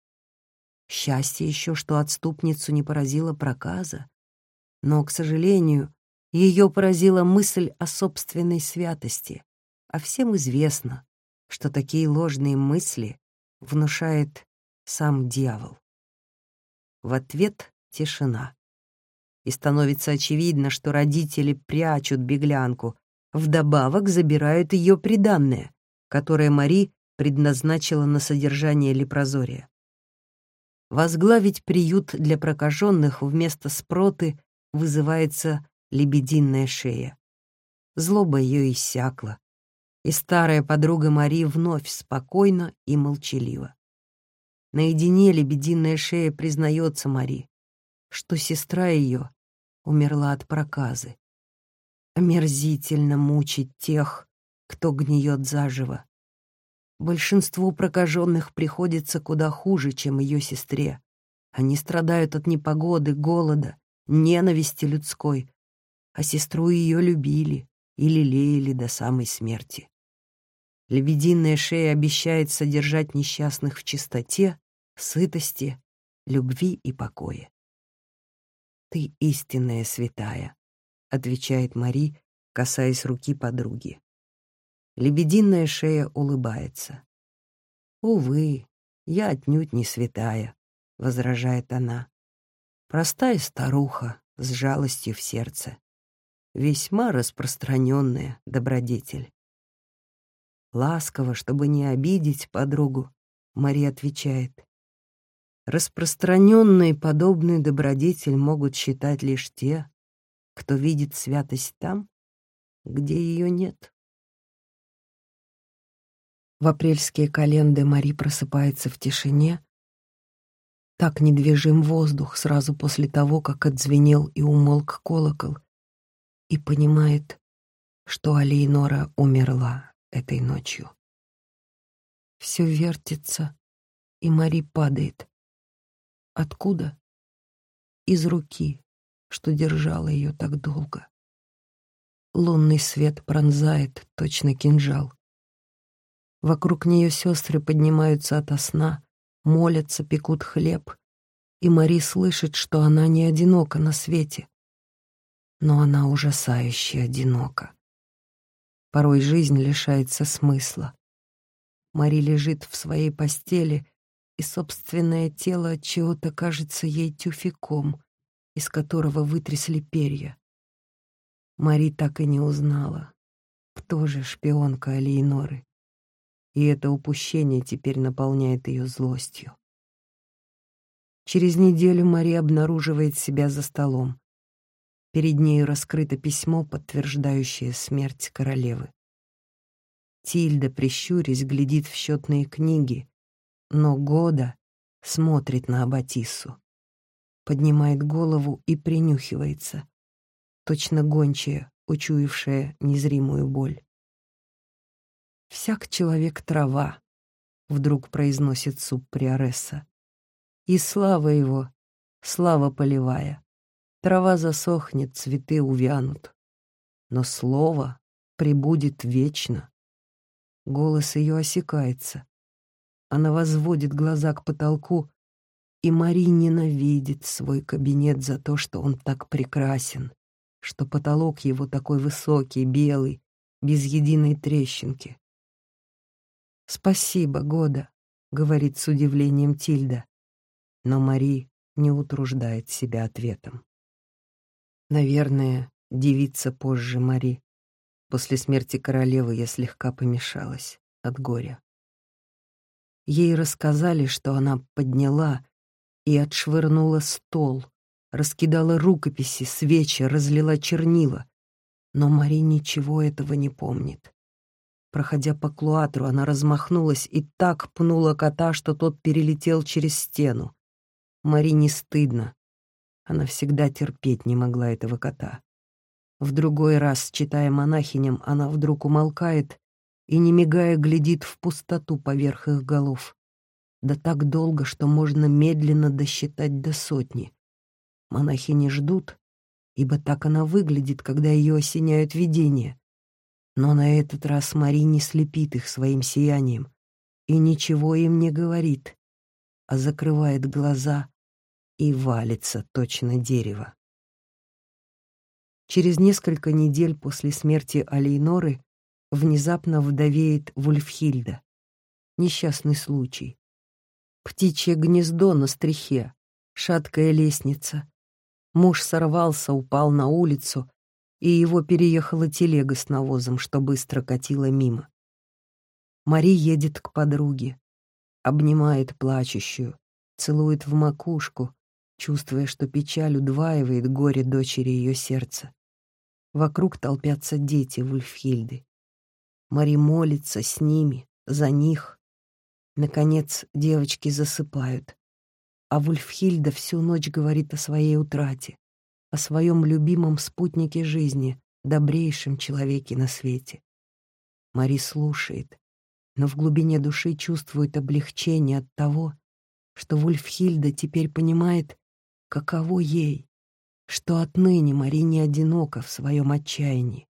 S1: Счастье еще, что отступницу не поразила проказа, но, к сожалению, ее поразила мысль о собственной святости, а всем известно, что такие ложные мысли внушает сам дьявол. В ответ тишина. И становится очевидно, что родители прячут беглянку, вдобавок забирают ее приданное, которое Мари предназначила на содержание лепрозория. Возглавить приют для прокаженных вместо спроты вызывается лебединая шея. Злоба ее иссякла, и старая подруга Мари вновь спокойна и молчалива. Наедине лебединая шея признается Мари, что сестра ее умерла от проказы. Омерзительно мучить тех, кто гниет заживо. Большинству прокаженных приходится куда хуже, чем ее сестре. Они страдают от непогоды, голода, ненависти людской, а сестру ее любили и лелеяли до самой смерти. Лебединая шея обещает содержать несчастных в чистоте, сытости, любви и покое. «Ты истинная святая», — отвечает Мари, касаясь руки подруги. Лебединая шея улыбается. «Увы, я отнюдь не святая», — возражает она. «Простая старуха с жалостью в сердце. Весьма распространенная добродетель». Ласково, чтобы не обидеть подругу, Мария отвечает. Распространенный подобный добродетель могут считать лишь те, кто видит святость там, где ее нет. В апрельские календы Мари просыпается в тишине. Так недвижим воздух сразу после того, как отзвенел и умолк колокол, и понимает, что Алейнора умерла этой ночью. Все вертится, и Мари падает. Откуда? Из руки, что держала ее так долго. Лунный свет пронзает, точно кинжал. Вокруг нее сестры поднимаются ото сна, молятся, пекут хлеб, и Мари слышит, что она не одинока на свете. Но она ужасающе одинока. Порой жизнь лишается смысла. Мари лежит в своей постели, и собственное тело чего-то кажется ей тюфяком, из которого вытрясли перья. Мари так и не узнала, кто же шпионка Алиеноры. И это упущение теперь наполняет ее злостью. Через неделю Мари обнаруживает себя за столом. Перед нею раскрыто письмо, подтверждающее смерть королевы. Тильда, прищурясь, глядит в счетные книги, но Года смотрит на Аббатису, поднимает голову и принюхивается, точно гончая, учуявшая незримую боль. «Всяк человек трава», — вдруг произносит суп Приоресса. «И слава его, слава полевая. Трава засохнет, цветы увянут. Но слово прибудет вечно». Голос ее осекается. Она возводит глаза к потолку, и Мари ненавидит свой кабинет за то, что он так прекрасен, что потолок его такой высокий, белый, без единой трещинки. «Спасибо, Года», — говорит с удивлением Тильда. Но Мари не утруждает себя ответом. Наверное, девица позже Мари. После смерти королевы я слегка помешалась от горя. Ей рассказали, что она подняла и отшвырнула стол, раскидала рукописи, свечи, разлила чернила. Но Мари ничего этого не помнит. Проходя по клуатру, она размахнулась и так пнула кота, что тот перелетел через стену. Мари не стыдно. Она всегда терпеть не могла этого кота. В другой раз, читая монахиням, она вдруг умолкает и, не мигая, глядит в пустоту поверх их голов. Да так долго, что можно медленно досчитать до сотни. Монахини ждут, ибо так она выглядит, когда ее осеняют видения. Но на этот раз Мари не слепит их своим сиянием и ничего им не говорит, а закрывает глаза и валится точно дерево. Через несколько недель после смерти Алейноры внезапно вдовеет Вульфхильда. Несчастный случай. Птичье гнездо на стрихе, шаткая лестница. Муж сорвался, упал на улицу, и его переехала телега с навозом, что быстро катила мимо. Мари едет к подруге, обнимает плачущую, целует в макушку, чувствуя, что печаль удваивает горе дочери ее сердца. Вокруг толпятся дети Вульфхильды. Мари молится с ними, за них. Наконец девочки засыпают, а Вульфхильда всю ночь говорит о своей утрате о своем любимом спутнике жизни, добрейшем человеке на свете. Мари слушает, но в глубине души чувствует облегчение от того, что Вульфхильда теперь понимает, каково ей, что отныне Мари не одинока в своем отчаянии.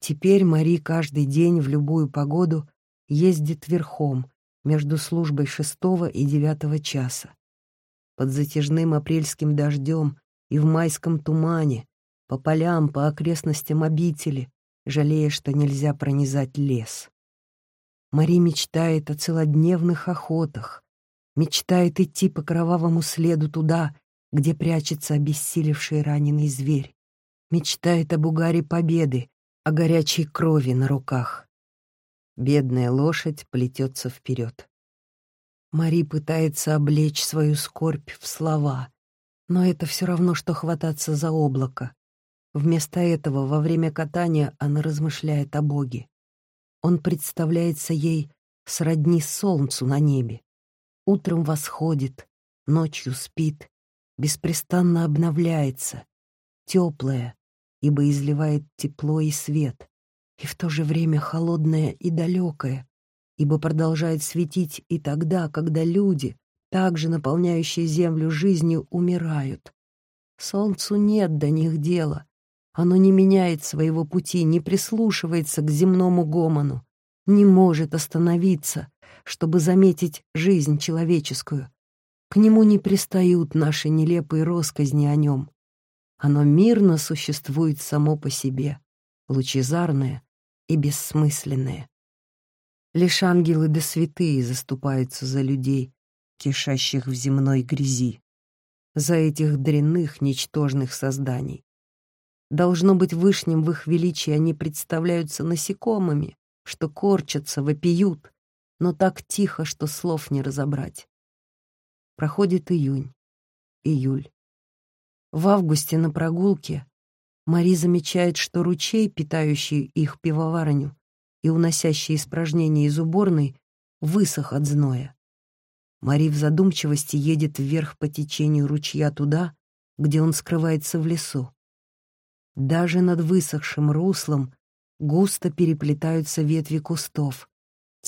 S1: Теперь Мари каждый день в любую погоду ездит верхом между службой шестого и девятого часа. Под затяжным апрельским дождем и в майском тумане, по полям, по окрестностям обители, жалея, что нельзя пронизать лес. Мари мечтает о целодневных охотах, мечтает идти по кровавому следу туда, где прячется обессилевший раненый зверь, мечтает об угаре победы, о горячей крови на руках. Бедная лошадь плетется вперед. Мари пытается облечь свою скорбь в слова, но это все равно, что хвататься за облако. Вместо этого во время катания она размышляет о Боге. Он представляется ей сродни солнцу на небе. Утром восходит, ночью спит, беспрестанно обновляется, теплое, ибо изливает тепло и свет, и в то же время холодное и далекое, ибо продолжает светить и тогда, когда люди, также наполняющие землю жизнью, умирают. Солнцу нет до них дела. Оно не меняет своего пути, не прислушивается к земному гомону, не может остановиться, чтобы заметить жизнь человеческую. К нему не пристают наши нелепые росказни о нем. Оно мирно существует само по себе, лучезарное, и бессмысленное. Лишь ангелы да святые заступаются за людей, кишащих в земной грязи, за этих дрянных, ничтожных созданий. Должно быть, вышним в их величии они представляются насекомыми, что корчатся, вопиют, но так тихо, что слов не разобрать. Проходит июнь, июль. В августе на прогулке Мари замечает, что ручей, питающий их пивоварню и уносящий испражнения из уборной, высох от зноя. Мари в задумчивости едет вверх по течению ручья туда, где он скрывается в лесу. Даже над высохшим руслом густо переплетаются ветви кустов,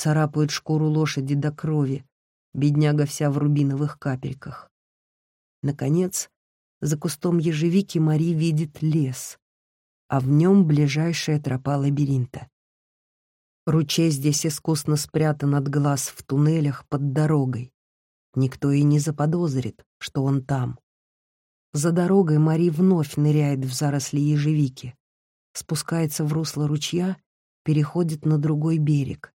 S1: царапают шкуру лошади до крови, бедняга вся в рубиновых капельках. Наконец, за кустом ежевики Мари видит лес, а в нем ближайшая тропа лабиринта. Ручей здесь искусно спрятан от глаз в туннелях под дорогой. Никто и не заподозрит, что он там. За дорогой Мари вновь ныряет в заросли ежевики, спускается в русло ручья, переходит на другой берег.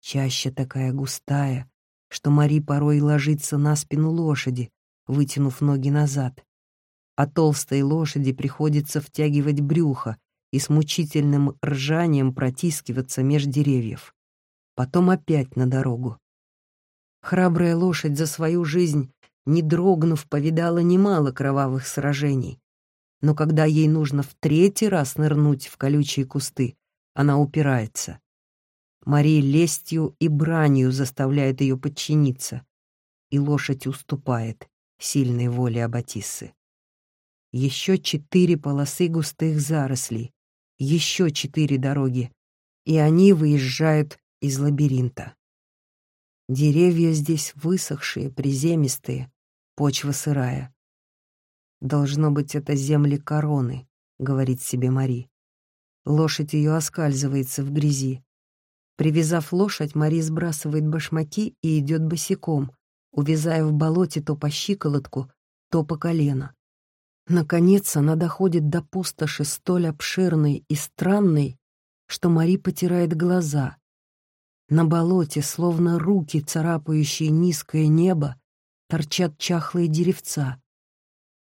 S1: Чаще такая густая, что Мари порой ложится на спину лошади, вытянув ноги назад. А толстой лошади приходится втягивать брюхо и с мучительным ржанием протискиваться меж деревьев. Потом опять на дорогу. Храбрая лошадь за свою жизнь, не дрогнув, повидала немало кровавых сражений. Но когда ей нужно в третий раз нырнуть в колючие кусты, она упирается. Мария лестью и бранью заставляет ее подчиниться, и лошадь уступает сильной воле Аббатиссы. Еще четыре полосы густых зарослей, еще четыре дороги, и они выезжают из лабиринта. Деревья здесь высохшие, приземистые, почва сырая. «Должно быть, это земли короны», — говорит себе Мари. Лошадь ее оскальзывается в грязи. Привязав лошадь, Мари сбрасывает башмаки и идет босиком, увязая в болоте то по щиколотку, то по колено. Наконец она доходит до пустоши столь обширной и странной, что Мари потирает глаза, на болоте, словно руки, царапающие низкое небо, торчат чахлые деревца.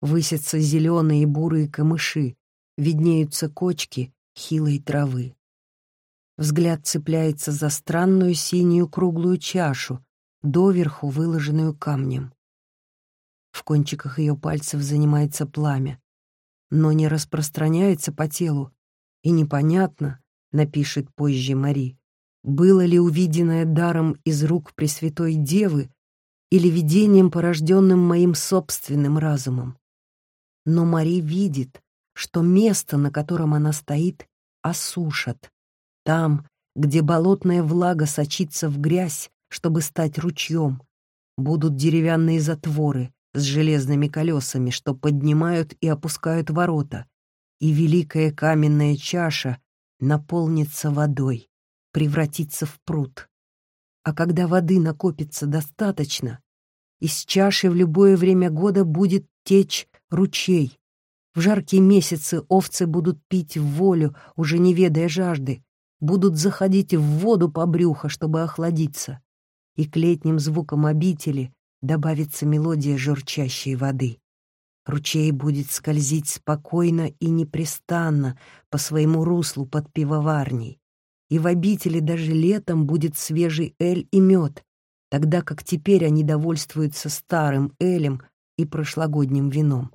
S1: Высятся зеленые и бурые камыши, виднеются кочки хилой травы. Взгляд цепляется за странную синюю круглую чашу, доверху выложенную камнем. В кончиках ее пальцев занимается пламя, но не распространяется по телу, и непонятно, напишет позже Мари, было ли увиденное даром из рук Пресвятой Девы или видением, порожденным моим собственным разумом. Но Мари видит, что место, на котором она стоит, осушат. Там, где болотная влага сочится в грязь, чтобы стать ручьем, будут деревянные затворы с железными колесами, что поднимают и опускают ворота, и великая каменная чаша наполнится водой превратиться в пруд. А когда воды накопится достаточно, из чаши в любое время года будет течь ручей. В жаркие месяцы овцы будут пить в волю, уже не ведая жажды, будут заходить в воду по брюхо, чтобы охладиться. И к летним звукам обители добавится мелодия журчащей воды. Ручей будет скользить спокойно и непрестанно по своему руслу под пивоварней и в обители даже летом будет свежий эль и мед, тогда как теперь они довольствуются старым элем и прошлогодним вином.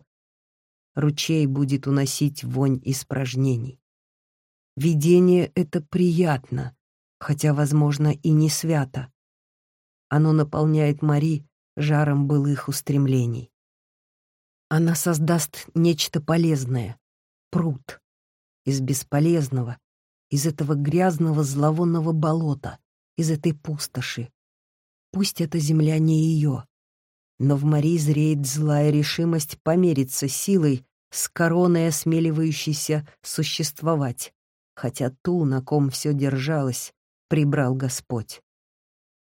S1: Ручей будет уносить вонь испражнений. Видение это приятно, хотя, возможно, и не свято. Оно наполняет Мари жаром былых устремлений. Она создаст нечто полезное — пруд. Из бесполезного из этого грязного зловонного болота, из этой пустоши. Пусть эта земля не ее, но в Мари зреет злая решимость помериться силой с короной осмеливающейся существовать, хотя ту, на ком все держалось, прибрал Господь.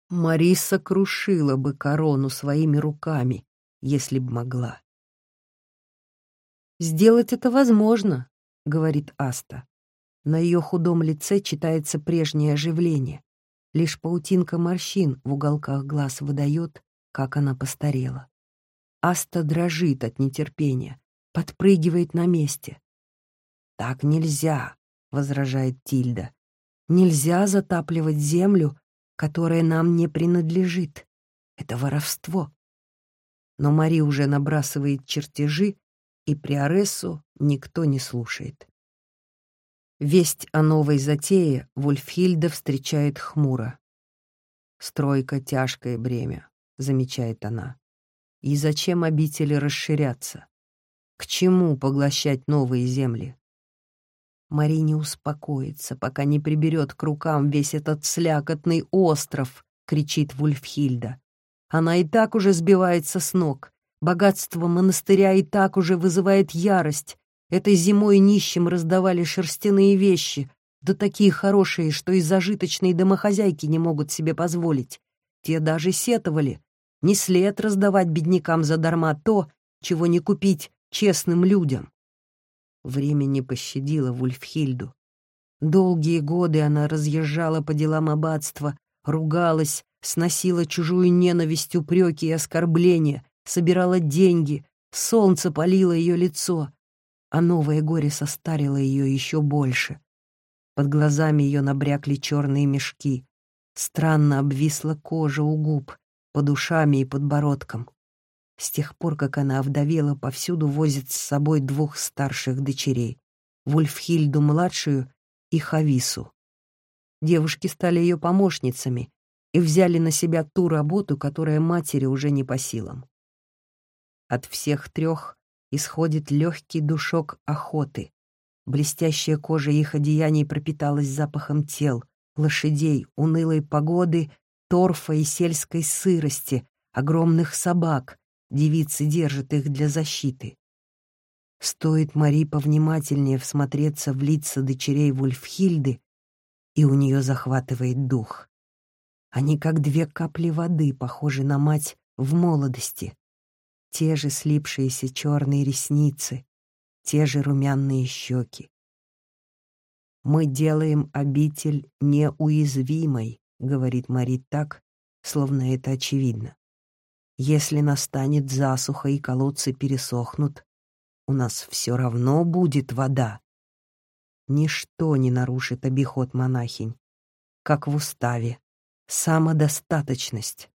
S1: Мари сокрушила бы корону своими руками, если б могла. «Сделать это возможно», — говорит Аста На ее худом лице читается прежнее оживление. Лишь паутинка морщин в уголках глаз выдает, как она постарела. Аста дрожит от нетерпения, подпрыгивает на месте. «Так нельзя», — возражает Тильда. «Нельзя затапливать землю, которая нам не принадлежит. Это воровство». Но Мари уже набрасывает чертежи, и Приорессу никто не слушает. Весть о новой затее Вульфхильда встречает хмуро. «Стройка — тяжкое бремя», — замечает она. «И зачем обители расширяться? К чему поглощать новые земли?» Мари не успокоится, пока не приберет к рукам весь этот слякотный остров, кричит Вульфхильда. Она и так уже сбивается с ног. Богатство монастыря и так уже вызывает ярость. Этой зимой нищим раздавали шерстяные вещи, да такие хорошие, что и зажиточные домохозяйки не могут себе позволить. Те даже сетовали. Не след раздавать беднякам задарма то, чего не купить честным людям. Время не пощадило Вульфхильду. Долгие годы она разъезжала по делам аббатства, ругалась, сносила чужую ненависть, упреки и оскорбления, собирала деньги, солнце палило ее лицо, а новое горе состарило ее еще больше. Под глазами ее набрякли черные мешки, странно обвисла кожа у губ, под ушами и подбородком. С тех пор, как она овдовела, повсюду возит с собой двух старших дочерей — Вульфхильду-младшую и Хавису. Девушки стали ее помощницами и взяли на себя ту работу, которая матери уже не по силам. От всех трех исходит легкий душок охоты. Блестящая кожа их одеяний пропиталась запахом тел, лошадей, унылой погоды, торфа и сельской сырости, огромных собак. Девицы держат их для защиты. Стоит Мари повнимательнее всмотреться в лица дочерей Вульфхильды, и у нее захватывает дух. Они как две капли воды, похожи на мать в молодости. Те же слипшиеся черные ресницы, те же румяные щеки. «Мы делаем обитель неуязвимой», — говорит Мари так, словно это очевидно. «Если настанет засуха и колодцы пересохнут, у нас все равно будет вода. Ничто не нарушит обиход монахинь, как в уставе, самодостаточность.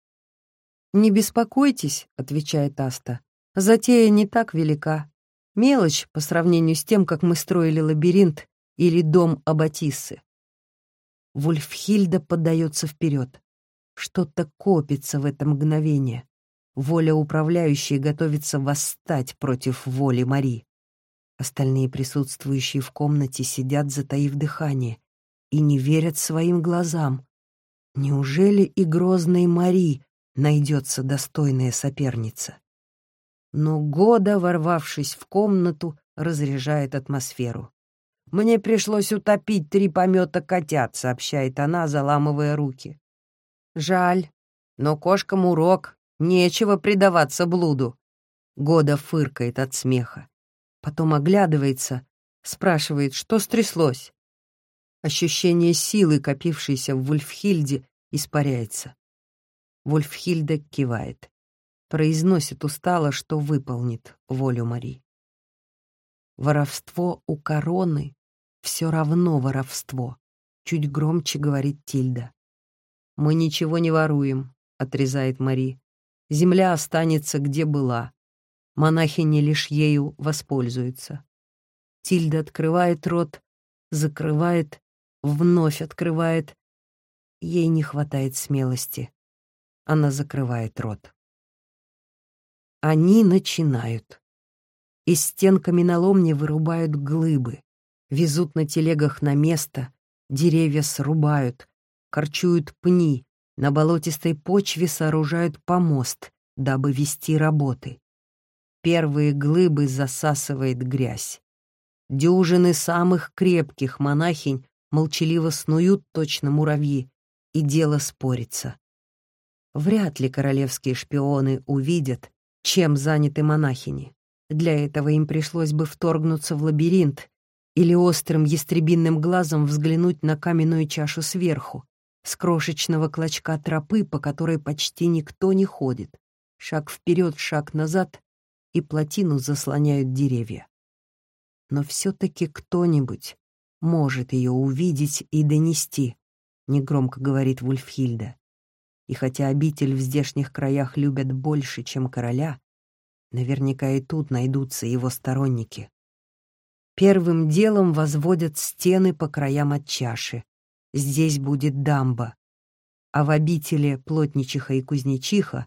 S1: «Не беспокойтесь», — отвечает Аста. «Затея не так велика. Мелочь по сравнению с тем, как мы строили лабиринт или дом Аббатиссы». Вульфхильда поддается вперед. Что-то копится в это мгновение. Воля управляющей готовится восстать против воли Мари. Остальные присутствующие в комнате сидят, затаив дыхание, и не верят своим глазам. Неужели и грозной Мари найдется достойная соперница. Но Года, ворвавшись в комнату, разряжает атмосферу. «Мне пришлось утопить три помета котят», — сообщает она, заламывая руки. «Жаль, но кошкам урок, нечего предаваться блуду». Года фыркает от смеха. Потом оглядывается, спрашивает, что стряслось. Ощущение силы, копившейся в Вульфхильде, испаряется. Вольфхильда кивает. Произносит устало, что выполнит волю Мари. Воровство у короны все равно воровство, чуть громче говорит Тильда. Мы ничего не воруем, отрезает Мари. Земля останется где была. Монахини лишь ею воспользуются. Тильда открывает рот, закрывает, вновь открывает. Ей не хватает смелости. Она закрывает рот. Они начинают. Из стен каменоломни вырубают глыбы, везут на телегах на место, деревья срубают, корчуют пни, на болотистой почве сооружают помост, дабы вести работы. Первые глыбы засасывает грязь. Дюжины самых крепких монахинь молчаливо снуют точно муравьи, и дело спорится. Вряд ли королевские шпионы увидят, чем заняты монахини. Для этого им пришлось бы вторгнуться в лабиринт, или острым ястребинным глазом взглянуть на каменную чашу сверху, с крошечного клочка тропы, по которой почти никто не ходит. Шаг вперед, шаг назад, и плотину заслоняют деревья. Но все-таки кто-нибудь может ее увидеть и донести, негромко говорит Вульфхильда. И хотя обитель в здешних краях любят больше, чем короля, наверняка и тут найдутся его сторонники. Первым делом возводят стены по краям от чаши. Здесь будет дамба. А в обители плотничиха и кузнечиха,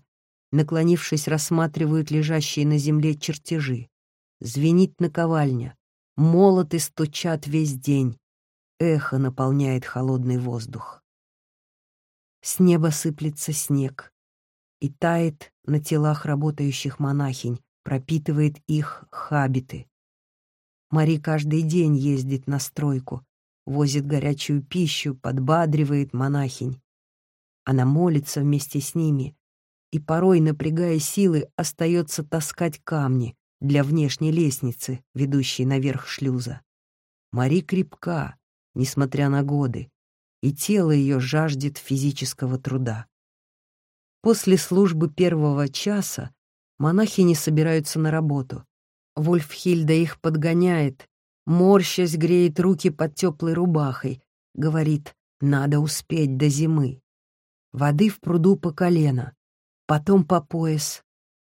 S1: наклонившись, рассматривают лежащие на земле чертежи. Звенит наковальня, молоты стучат весь день, эхо наполняет холодный воздух. С неба сыплется снег и тает на телах работающих монахинь, пропитывает их хабиты. Мари каждый день ездит на стройку, возит горячую пищу, подбадривает монахинь. Она молится вместе с ними и, порой, напрягая силы, остается таскать камни для внешней лестницы, ведущей наверх шлюза. Мари крепка, несмотря на годы, и тело ее жаждет физического труда. После службы первого часа монахини собираются на работу. Вольфхильда их подгоняет, морщась греет руки под теплой рубахой, говорит, надо успеть до зимы. Воды в пруду по колено, потом по пояс,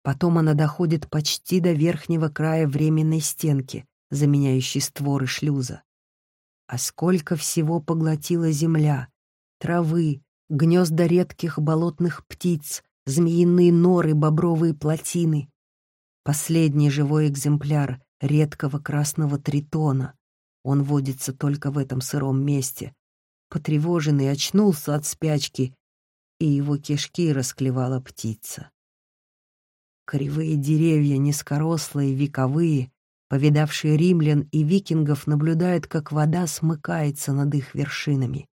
S1: потом она доходит почти до верхнего края временной стенки, заменяющей створы шлюза. А сколько всего поглотила земля, травы, гнезда редких болотных птиц, змеиные норы, бобровые плотины, Последний живой экземпляр редкого красного тритона. Он водится только в этом сыром месте. Потревоженный очнулся от спячки, и его кишки расклевала птица. Кривые деревья, низкорослые, вековые, повидавшие римлян и викингов, наблюдают, как вода смыкается над их вершинами.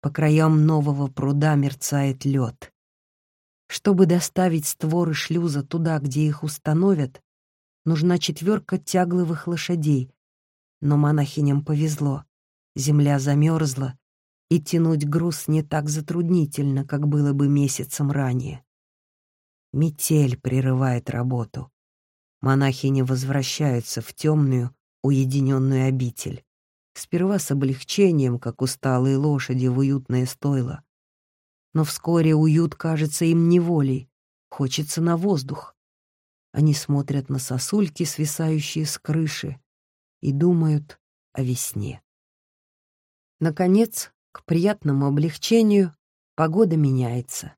S1: По краям нового пруда мерцает лед. Чтобы доставить створы шлюза туда, где их установят, нужна четверка тягловых лошадей. Но монахиням повезло. Земля замерзла, и тянуть груз не так затруднительно, как было бы месяцем ранее. Метель прерывает работу. Монахини возвращаются в темную, уединенную обитель. Сперва с облегчением, как усталые лошади в уютное стойло но вскоре уют кажется им неволей, хочется на воздух. Они смотрят на сосульки, свисающие с крыши, и думают о весне. Наконец, к приятному облегчению, погода меняется.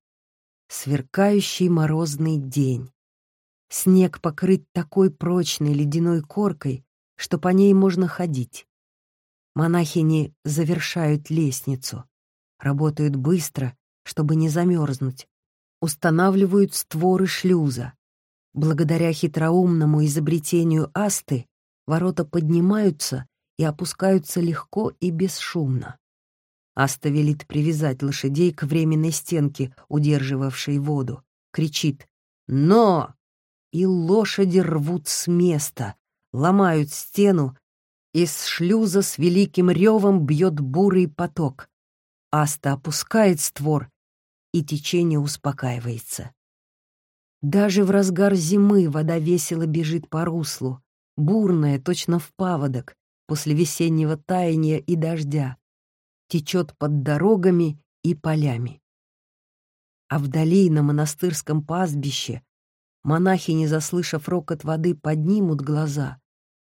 S1: Сверкающий морозный день. Снег покрыт такой прочной ледяной коркой, что по ней можно ходить. Монахини завершают лестницу, работают быстро чтобы не замерзнуть, устанавливают створы шлюза. Благодаря хитроумному изобретению асты ворота поднимаются и опускаются легко и бесшумно. Аста велит привязать лошадей к временной стенке, удерживавшей воду. Кричит «Но!» И лошади рвут с места, ломают стену, из шлюза с великим ревом бьет бурый поток. Аста опускает створ и течение успокаивается. Даже в разгар зимы вода весело бежит по руслу, бурная, точно в паводок, после весеннего таяния и дождя, течет под дорогами и полями. А вдали, на монастырском пастбище, монахи, не заслышав рокот воды, поднимут глаза,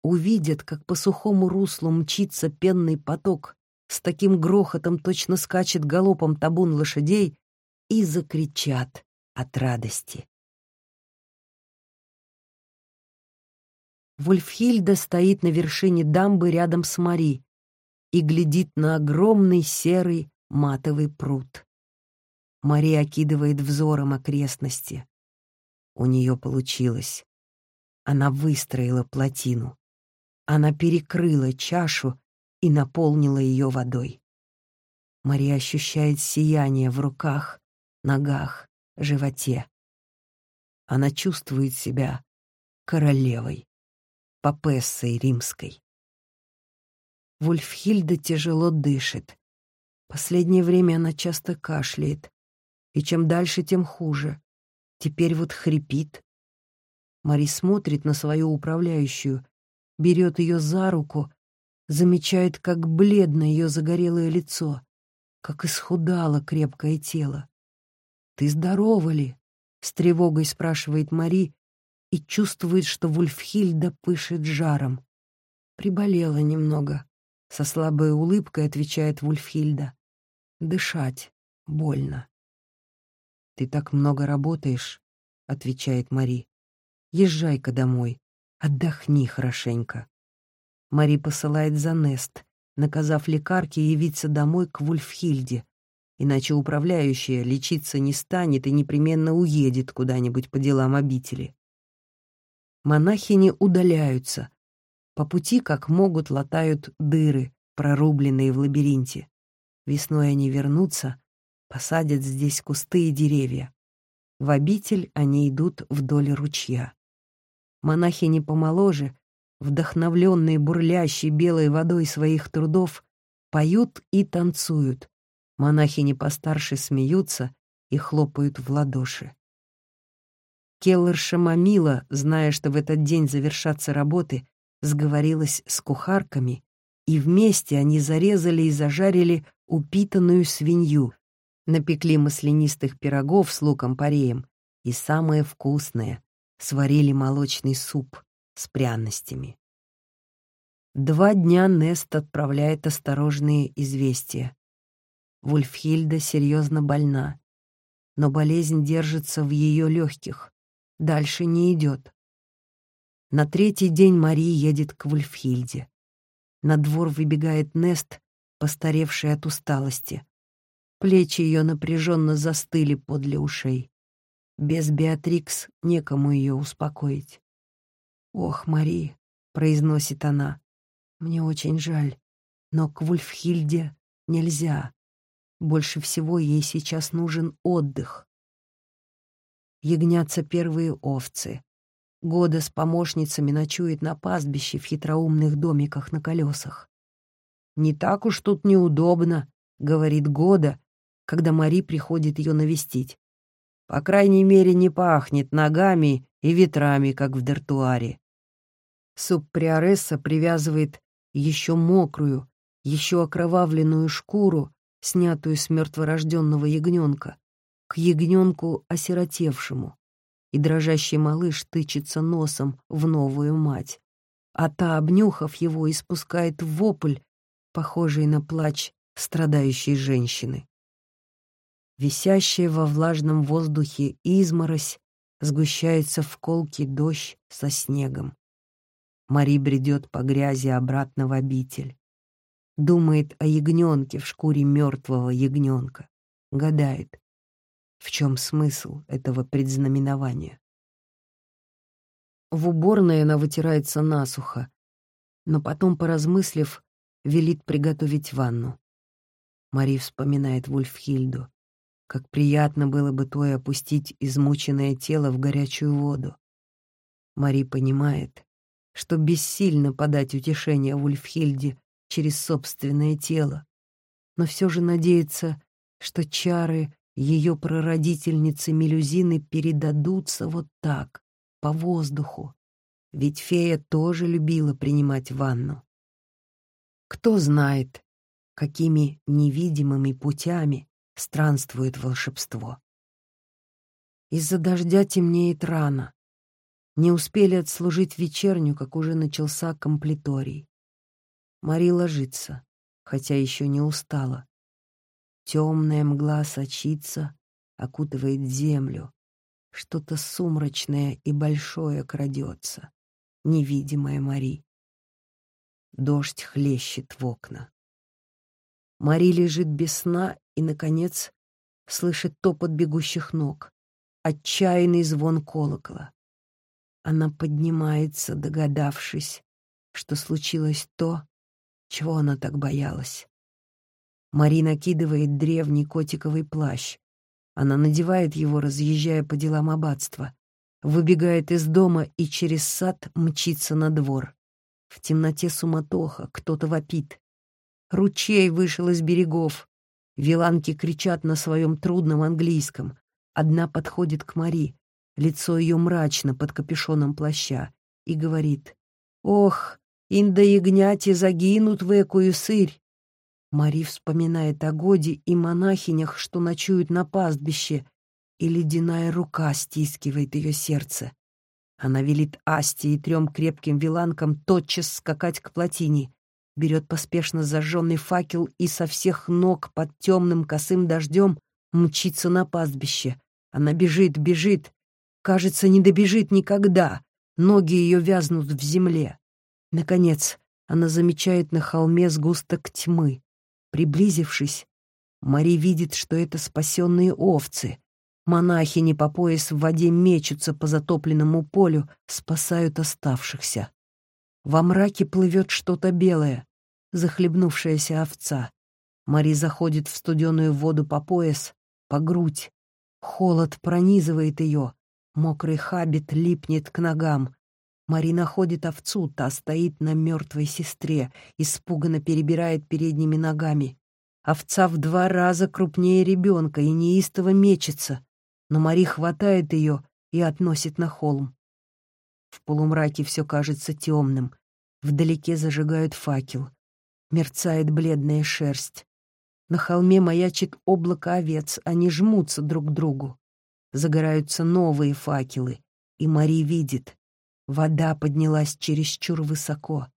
S1: увидят, как по сухому руслу мчится пенный поток, с таким грохотом точно скачет галопом табун лошадей, и закричат от радости. Вульфхильда стоит на вершине дамбы рядом с Мари и глядит на огромный серый матовый пруд. Мари окидывает взором окрестности. У нее получилось. Она выстроила плотину. Она перекрыла чашу и наполнила ее водой. Мария ощущает сияние в руках, ногах, животе. Она чувствует себя королевой, попессой римской. Вульфхильда тяжело дышит. Последнее время она часто кашляет. И чем дальше, тем хуже. Теперь вот хрипит. Мари смотрит на свою управляющую, берет ее за руку, замечает, как бледно ее загорелое лицо, как исхудало крепкое тело. «Ты здорова ли?» — с тревогой спрашивает Мари и чувствует, что Вульфхильда пышет жаром. «Приболела немного», — со слабой улыбкой отвечает Вульфхильда. «Дышать больно». «Ты так много работаешь», — отвечает Мари. «Езжай-ка домой, отдохни хорошенько». Мари посылает за Нест, наказав лекарке явиться домой к Вульфхильде, иначе управляющая лечиться не станет и непременно уедет куда-нибудь по делам обители. Монахини удаляются. По пути, как могут, латают дыры, прорубленные в лабиринте. Весной они вернутся, посадят здесь кусты и деревья. В обитель они идут вдоль ручья. Монахини помоложе, вдохновленные бурлящей белой водой своих трудов, поют и танцуют. Монахини постарше смеются и хлопают в ладоши. Келлерша Мамила, зная, что в этот день завершатся работы, сговорилась с кухарками, и вместе они зарезали и зажарили упитанную свинью, напекли маслянистых пирогов с луком-пореем и самое вкусное — сварили молочный суп с пряностями. Два дня Нест отправляет осторожные известия. Вульфхильда серьезно больна, но болезнь держится в ее легких, дальше не идет. На третий день Мари едет к Вульфхильде. На двор выбегает Нест, постаревший от усталости. Плечи ее напряженно застыли подле ушей. Без Беатрикс некому ее успокоить. «Ох, Мари», — произносит она, — «мне очень жаль, но к Вульфхильде нельзя. Больше всего ей сейчас нужен отдых». Ягнятся первые овцы. Года с помощницами ночует на пастбище в хитроумных домиках на колесах. «Не так уж тут неудобно», — говорит Года, когда Мари приходит ее навестить. По крайней мере, не пахнет ногами и ветрами, как в дартуаре. Субприоресса привязывает еще мокрую, еще окровавленную шкуру, снятую с мертворожденного ягненка, к ягненку осиротевшему, и дрожащий малыш тычется носом в новую мать, а та, обнюхав его, испускает вопль, похожий на плач страдающей женщины. Висящая во влажном воздухе изморозь сгущается в колкий дождь со снегом. Мари бредет по грязи обратно в обитель. Думает о ягненке в шкуре мертвого ягненка. Гадает, в чем смысл этого предзнаменования. В уборной она вытирается насухо, но потом, поразмыслив, велит приготовить ванну. Мари вспоминает Вульфхильду. Как приятно было бы той опустить измученное тело в горячую воду. Мари понимает, что бессильно подать утешение Вульфхильде через собственное тело, но все же надеется, что чары ее прародительницы Мелюзины передадутся вот так, по воздуху, ведь фея тоже любила принимать ванну. Кто знает, какими невидимыми путями странствует волшебство. Из-за дождя темнеет рано. Не успели отслужить вечерню, как уже начался комплиторий. Мари ложится, хотя еще не устала. Темная мгла сочится, окутывает землю. Что-то сумрачное и большое крадется, невидимая Мари. Дождь хлещет в окна. Мари лежит без сна и, наконец, слышит топот бегущих ног, отчаянный звон колокола. Она поднимается, догадавшись, что случилось то, чего она так боялась. Мари накидывает древний котиковый плащ. Она надевает его, разъезжая по делам аббатства, выбегает из дома и через сад мчится на двор. В темноте суматоха, кто-то вопит. Ручей вышел из берегов. Виланки кричат на своем трудном английском. Одна подходит к Мари. Лицо ее мрачно под капюшоном плаща. И говорит. «Ох, инда ягняти загинут в экую сырь!» Мари вспоминает о Годе и монахинях, что ночуют на пастбище, и ледяная рука стискивает ее сердце. Она велит Асте и трем крепким виланкам тотчас скакать к плотине, берет поспешно зажженный факел и со всех ног под темным косым дождем мчится на пастбище. Она бежит, бежит, кажется, не добежит никогда, ноги ее вязнут в земле. Наконец, она замечает на холме сгусток тьмы. Приблизившись, Мари видит, что это спасенные овцы. Монахини по пояс в воде мечутся по затопленному полю, спасают оставшихся. Во мраке плывет что-то белое, захлебнувшаяся овца. Мари заходит в студеную воду по пояс, по грудь. Холод пронизывает ее, мокрый хабит липнет к ногам. Мари находит овцу, та стоит на мертвой сестре, испуганно перебирает передними ногами. Овца в два раза крупнее ребенка и неистово мечется но Мари хватает ее и относит на холм. В полумраке все кажется темным. Вдалеке зажигают факел. Мерцает бледная шерсть. На холме маячит облако овец, они жмутся друг к другу. Загораются новые факелы, и Мари видит. Вода поднялась чересчур высоко.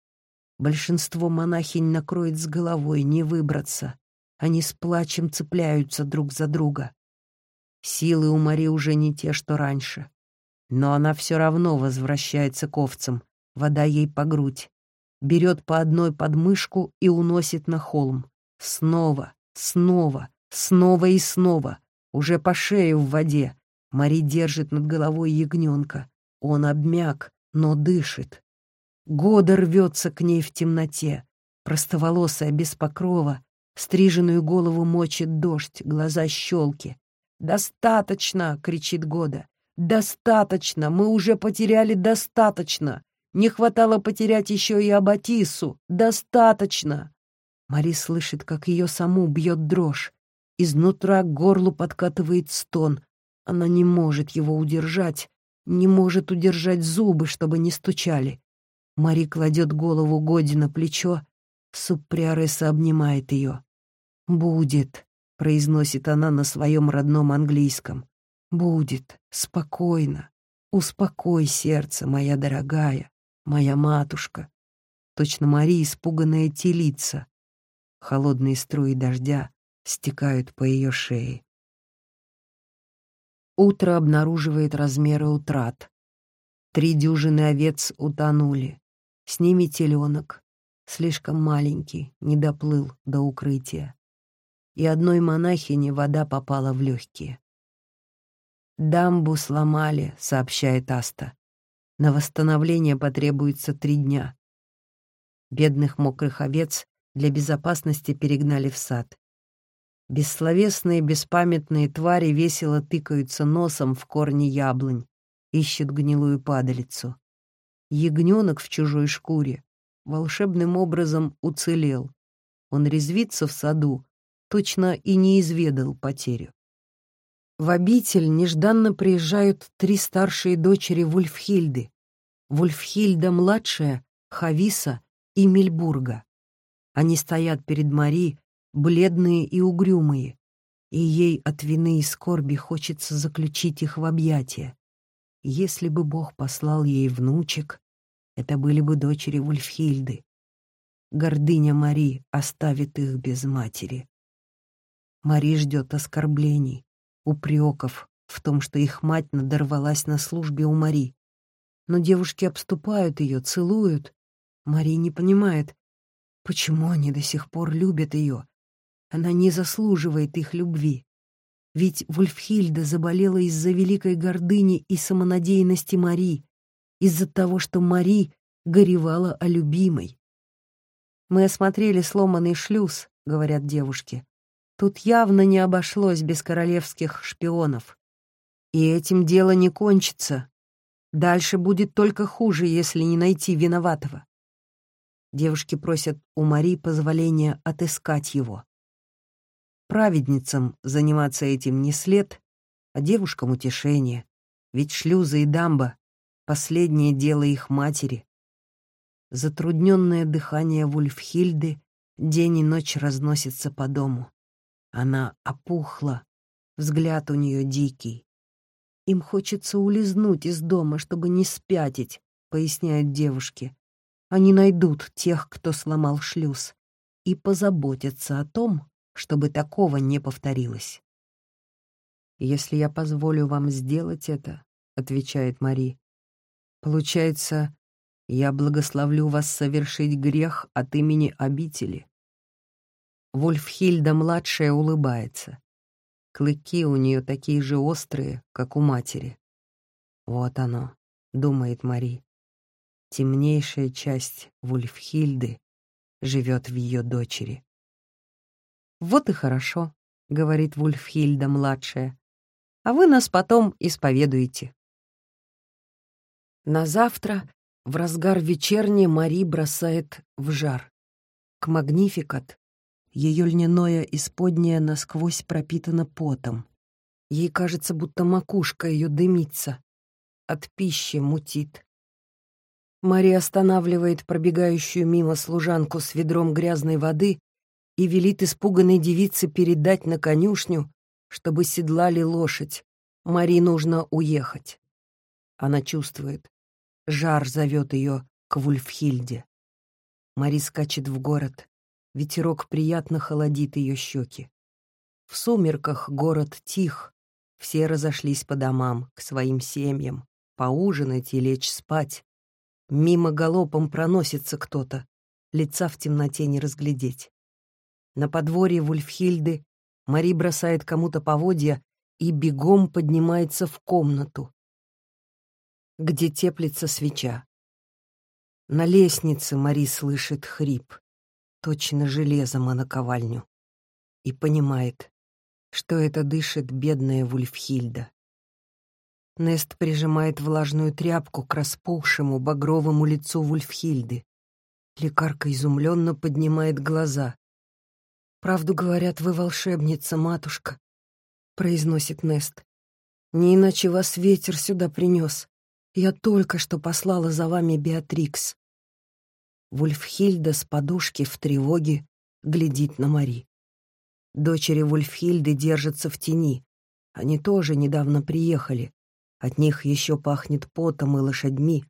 S1: Большинство монахинь накроет с головой, не выбраться. Они с плачем цепляются друг за друга. Силы у Мари уже не те, что раньше. Но она все равно возвращается к овцам, вода ей по грудь. Берет по одной подмышку и уносит на холм. Снова, снова, снова и снова. Уже по шею в воде. Мари держит над головой ягненка. Он обмяк, но дышит. Года рвется к ней в темноте. Простоволосая, без покрова. Стриженную голову мочит дождь, глаза щелки. «Достаточно!» — кричит Года. «Достаточно! Мы уже потеряли достаточно! Не хватало потерять еще и Абатису! Достаточно!» Мари слышит, как ее саму бьет дрожь. Изнутра к горлу подкатывает стон. Она не может его удержать, не может удержать зубы, чтобы не стучали. Мари кладет голову Годи на плечо, Супряреса обнимает ее. «Будет», произносит она на своем родном английском. «Будет, спокойно, успокой сердце, моя дорогая, моя матушка». Точно Мария испуганная телица. Холодные струи дождя стекают по ее шее. Утро обнаруживает размеры утрат. Три дюжины овец утонули. С ними теленок, слишком маленький, не доплыл до укрытия и одной монахине вода попала в легкие. «Дамбу сломали», — сообщает Аста. «На восстановление потребуется три дня». Бедных мокрых овец для безопасности перегнали в сад. Бессловесные, беспамятные твари весело тыкаются носом в корни яблонь, ищут гнилую падалицу. Ягненок в чужой шкуре волшебным образом уцелел. Он резвится в саду, точно и не изведал потерю. В обитель нежданно приезжают три старшие дочери Вульфхильды. Вульфхильда-младшая, Хависа и Мельбурга. Они стоят перед Мари, бледные и угрюмые, и ей от вины и скорби хочется заключить их в объятия. Если бы Бог послал ей внучек, это были бы дочери Вульфхильды. Гордыня Мари оставит их без матери. Мари ждет оскорблений, упреков в том, что их мать надорвалась на службе у Мари. Но девушки обступают ее, целуют. Мари не понимает, почему они до сих пор любят ее. Она не заслуживает их любви. Ведь Вульфхильда заболела из-за великой гордыни и самонадеянности Мари, из-за того, что Мари горевала о любимой. «Мы осмотрели сломанный шлюз», — говорят девушки. Тут явно не обошлось без королевских шпионов. И этим дело не кончится. Дальше будет только хуже, если не найти виноватого. Девушки просят у Мари позволения отыскать его. Праведницам заниматься этим не след, а девушкам утешение, ведь шлюзы и дамба — последнее дело их матери. Затрудненное дыхание Вульфхильды день и ночь разносится по дому. Она опухла, взгляд у нее дикий. Им хочется улизнуть из дома, чтобы не спятить, поясняют девушки. Они найдут тех, кто сломал шлюз, и позаботятся о том, чтобы такого не повторилось. «Если я позволю вам сделать это», — отвечает Мари, — «получается, я благословлю вас совершить грех от имени обители». Вольфхильда-младшая улыбается. Клыки у нее такие же острые, как у матери. «Вот оно», — думает Мари. Темнейшая часть Вульфхильды живет в ее дочери. «Вот и хорошо», — говорит Вульфхильда-младшая. «А вы нас потом исповедуете». На завтра, в разгар вечерни, Мари бросает в жар. К Магнификат ее льняное исподнее насквозь пропитано потом. Ей кажется, будто макушка ее дымится. От пищи мутит. Мария останавливает пробегающую мимо служанку с ведром грязной воды и велит испуганной девице передать на конюшню, чтобы седлали лошадь. Мари нужно уехать. Она чувствует. Жар зовет ее к Вульфхильде. Мари скачет в город. Ветерок приятно холодит ее щеки. В сумерках город тих. Все разошлись по домам, к своим семьям, поужинать и лечь спать. Мимо галопом проносится кто-то. Лица в темноте не разглядеть. На подворье Вульфхильды Мари бросает кому-то поводья и бегом поднимается в комнату, где теплится свеча. На лестнице Мари слышит хрип, точно железом о наковальню, и понимает, что это дышит бедная Вульфхильда. Нест прижимает влажную тряпку к распухшему багровому лицу Вульфхильды. Лекарка изумленно поднимает глаза. «Правду говорят, вы волшебница, матушка», — произносит Нест. «Не иначе вас ветер сюда принес. Я только что послала за вами Беатрикс». Вульфхильда с подушки в тревоге глядит на Мари. Дочери Вульфхильды держатся в тени. Они тоже недавно приехали. От них еще пахнет потом и лошадьми.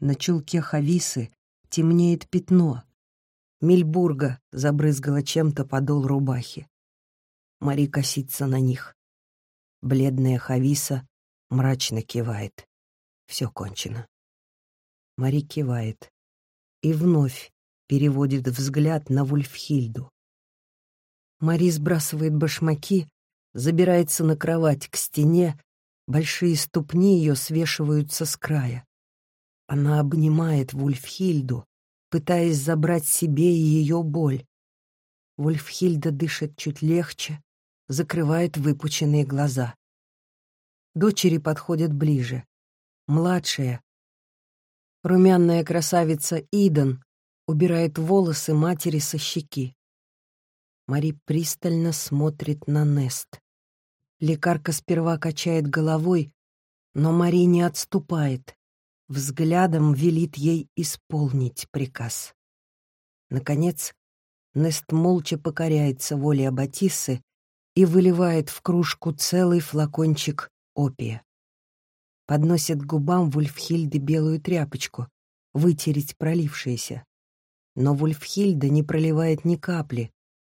S1: На чулке Хависы темнеет пятно, Мильбурга забрызгала чем-то подол рубахи. Мари косится на них. Бледная Хависа мрачно кивает. Все кончено. Мари кивает и вновь переводит взгляд на Вульфхильду. Мари сбрасывает башмаки, забирается на кровать к стене, большие ступни ее свешиваются с края. Она обнимает Вульфхильду, пытаясь забрать себе и ее боль. Вольфхильда дышит чуть легче, закрывает выпученные глаза. Дочери подходят ближе. Младшая, румяная красавица Иден, убирает волосы матери со щеки. Мари пристально смотрит на Нест. Лекарка сперва качает головой, но Мари не отступает взглядом велит ей исполнить приказ. Наконец, Нест молча покоряется воле Аббатиссы и выливает в кружку целый флакончик опия. Подносит к губам Вульфхильды белую тряпочку, вытереть пролившееся. Но Вульфхильда не проливает ни капли,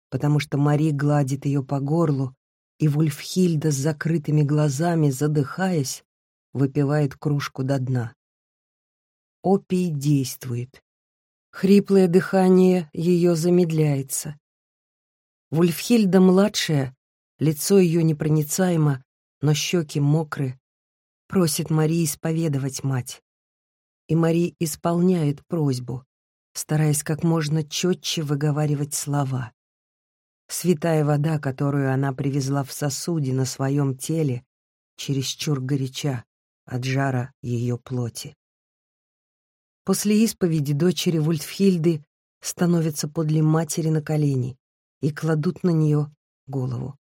S1: потому что Мари гладит ее по горлу, и Вульфхильда с закрытыми глазами, задыхаясь, выпивает кружку до дна. Опий действует. Хриплое дыхание ее замедляется. Вульфхильда-младшая, лицо ее непроницаемо, но щеки мокры, просит Марии исповедовать мать. И Мари исполняет просьбу, стараясь как можно четче выговаривать слова. Святая вода, которую она привезла в сосуде на своем теле, чересчур горяча от жара ее плоти. После исповеди дочери Вульфхильды становятся подле матери на колени и кладут на нее голову.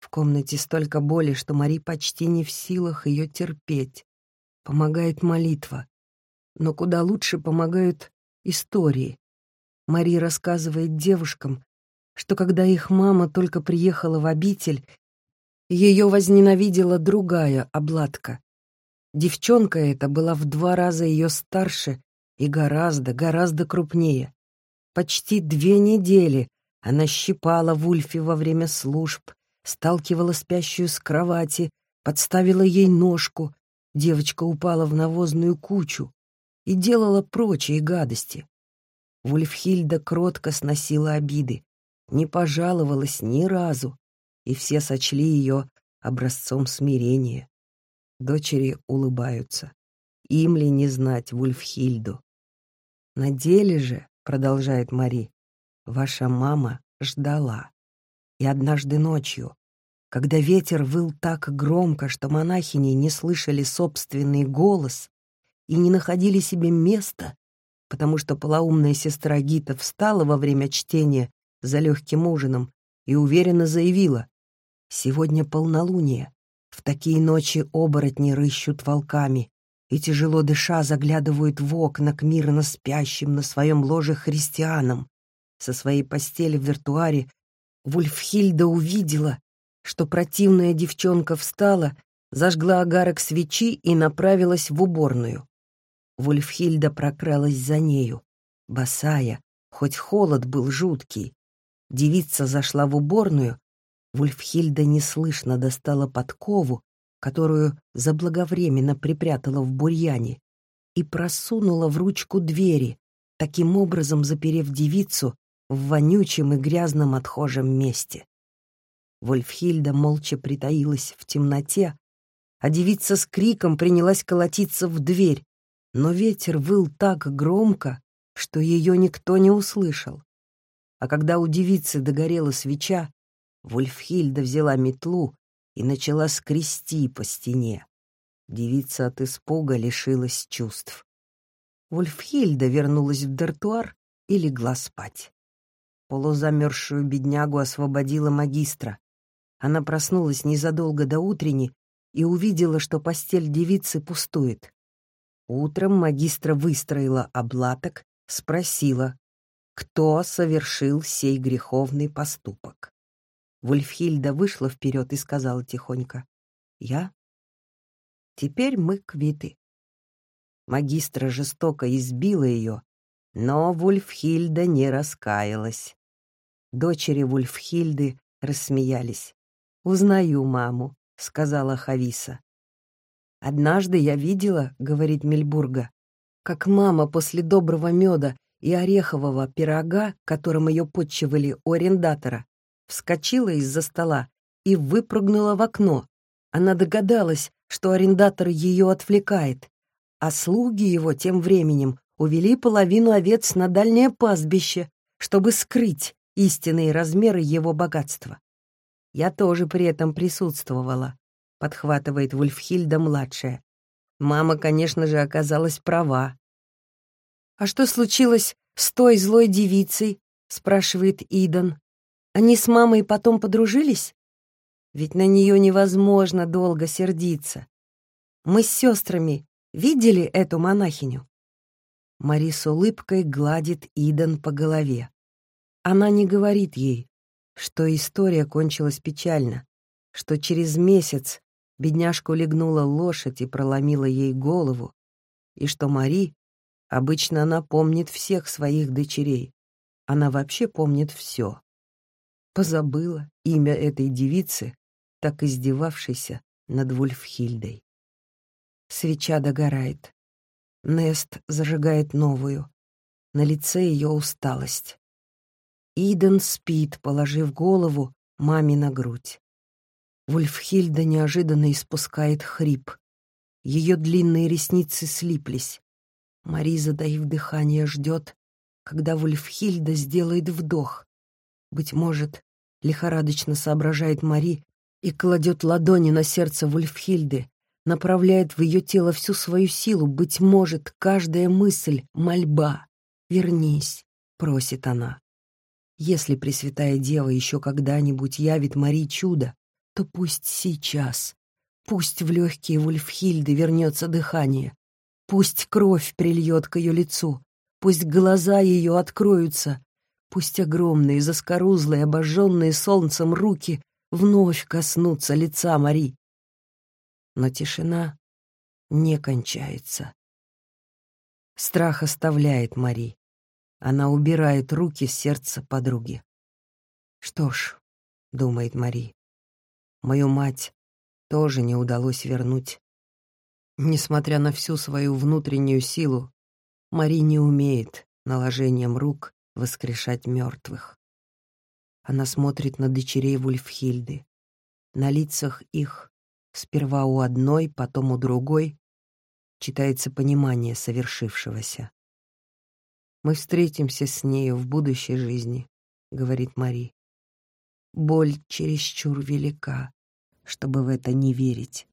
S1: В комнате столько боли, что Мари почти не в силах ее терпеть. Помогает молитва. Но куда лучше помогают истории. Мари рассказывает девушкам, что когда их мама только приехала в обитель, ее возненавидела другая обладка. Девчонка эта была в два раза ее старше и гораздо, гораздо крупнее. Почти две недели она щипала Вульфи во время служб, сталкивала спящую с кровати, подставила ей ножку, девочка упала в навозную кучу и делала прочие гадости. Вульфхильда кротко сносила обиды, не пожаловалась ни разу, и все сочли ее образцом смирения. Дочери улыбаются. Им ли не знать Вульфхильду? На деле же, продолжает Мари, ваша мама ждала. И однажды ночью, когда ветер выл так громко, что монахини не слышали собственный голос и не находили себе места, потому что полоумная сестра Гита встала во время чтения за легким ужином и уверенно заявила «Сегодня полнолуние, в такие ночи оборотни рыщут волками и, тяжело дыша, заглядывают в окна к мирно спящим на своем ложе христианам. Со своей постели в виртуаре Вульфхильда увидела, что противная девчонка встала, зажгла огарок свечи и направилась в уборную. Вульфхильда прокралась за нею, босая, хоть холод был жуткий. Девица зашла в уборную, Вульфхильда неслышно достала подкову, которую заблаговременно припрятала в бурьяне, и просунула в ручку двери, таким образом заперев девицу в вонючем и грязном отхожем месте. Вольфхильда молча притаилась в темноте, а девица с криком принялась колотиться в дверь, но ветер выл так громко, что ее никто не услышал. А когда у девицы догорела свеча, Вольфхильда взяла метлу и начала скрести по стене. Девица от испуга лишилась чувств. Вольфхильда вернулась в дартуар и легла спать. Полузамерзшую беднягу освободила магистра. Она проснулась незадолго до утренней и увидела, что постель девицы пустует. Утром магистра выстроила облаток, спросила, кто совершил сей греховный поступок. Вульфхильда вышла вперед и сказала тихонько, «Я? Теперь мы квиты». Магистра жестоко избила ее, но Вульфхильда не раскаялась. Дочери Вульфхильды рассмеялись. «Узнаю маму», — сказала Хависа. «Однажды я видела, — говорит Мельбурга, — как мама после доброго меда и орехового пирога, которым ее подчивали у арендатора, вскочила из-за стола и выпрыгнула в окно. Она догадалась, что арендатор ее отвлекает, а слуги его тем временем увели половину овец на дальнее пастбище, чтобы скрыть истинные размеры его богатства. Я тоже при этом присутствовала, подхватывает Вульфхильда-младшая. Мама, конечно же, оказалась права. «А что случилось с той злой девицей?» — спрашивает Идан. «Они с мамой потом подружились? Ведь на нее невозможно долго сердиться. Мы с сестрами видели эту монахиню?» Мари с улыбкой гладит Идан по голове. Она не говорит ей, что история кончилась печально, что через месяц бедняжку легнула лошадь и проломила ей голову, и что Мари, обычно она помнит всех своих дочерей, она вообще помнит все. Позабыла имя этой девицы, так издевавшейся над Вульфхильдой. Свеча догорает. Нест зажигает новую. На лице ее усталость. Иден спит, положив голову маме на грудь. Вульфхильда неожиданно испускает хрип. Ее длинные ресницы слиплись. Мари, задаив дыхание, ждет, когда Вульфхильда сделает вдох. Быть может, лихорадочно соображает Мари и кладет ладони на сердце Вульфхильды, направляет в ее тело всю свою силу, быть может, каждая мысль — мольба. Вернись, просит она. Если Пресвятая Дева еще когда-нибудь явит Мари чудо, то пусть сейчас, пусть в легкие Вульфхильды вернется дыхание, пусть кровь прильет к ее лицу, пусть глаза ее откроются, пусть огромные, заскорузлые, обожженные солнцем руки вновь коснутся лица Мари. Но тишина не кончается. Страх оставляет Мари. Она убирает руки с сердца подруги. «Что ж», — думает Мари, — «мою мать тоже не удалось вернуть. Несмотря на всю свою внутреннюю силу, Мари не умеет наложением рук воскрешать мертвых. Она смотрит на дочерей Вульфхильды. На лицах их, сперва у одной, потом у другой, читается понимание совершившегося. Мы встретимся с нею в будущей жизни, говорит Мари. Боль чересчур велика, чтобы в это не верить.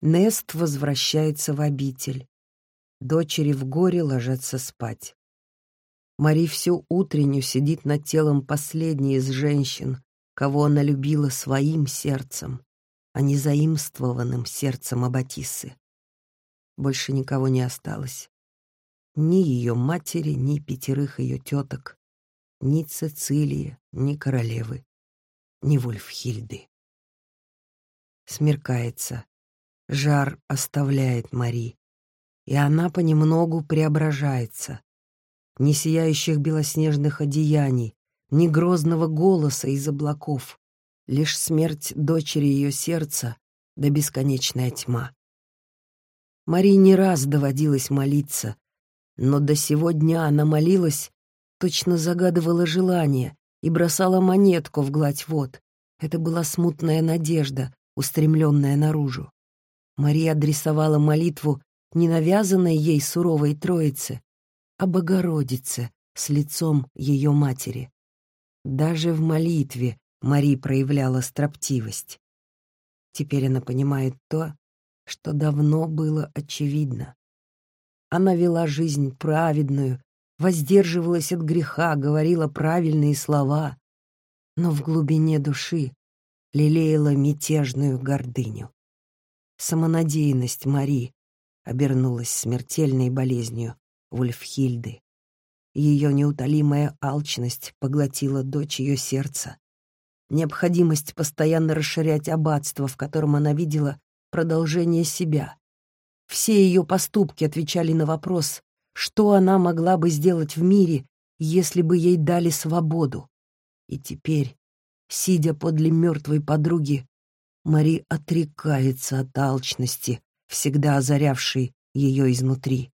S1: Нест возвращается в обитель. Дочери в горе ложатся спать. Мари всю утреннюю сидит над телом последней из женщин, кого она любила своим сердцем, а не заимствованным сердцем Аббатиссы. Больше никого не осталось ни ее матери, ни пятерых ее теток, ни Цицилии, ни королевы, ни Вульфхильды. Смеркается, жар оставляет Мари, и она понемногу преображается. Ни сияющих белоснежных одеяний, ни грозного голоса из облаков, лишь смерть дочери ее сердца да бесконечная тьма. Мари не раз доводилось молиться, но до сего дня она молилась, точно загадывала желание и бросала монетку в гладь вод. Это была смутная надежда, устремленная наружу. Мария адресовала молитву не навязанной ей суровой троице, а Богородице с лицом ее матери. Даже в молитве Мария проявляла строптивость. Теперь она понимает то, что давно было очевидно. Она вела жизнь праведную, воздерживалась от греха, говорила правильные слова, но в глубине души лелеяла мятежную гордыню. Самонадеянность Мари обернулась смертельной болезнью Вульфхильды. Ее неутолимая алчность поглотила дочь ее сердца. Необходимость постоянно расширять аббатство, в котором она видела продолжение себя, все ее поступки отвечали на вопрос, что она могла бы сделать в мире, если бы ей дали свободу. И теперь, сидя подле мертвой подруги, Мари отрекается от алчности, всегда озарявшей ее изнутри.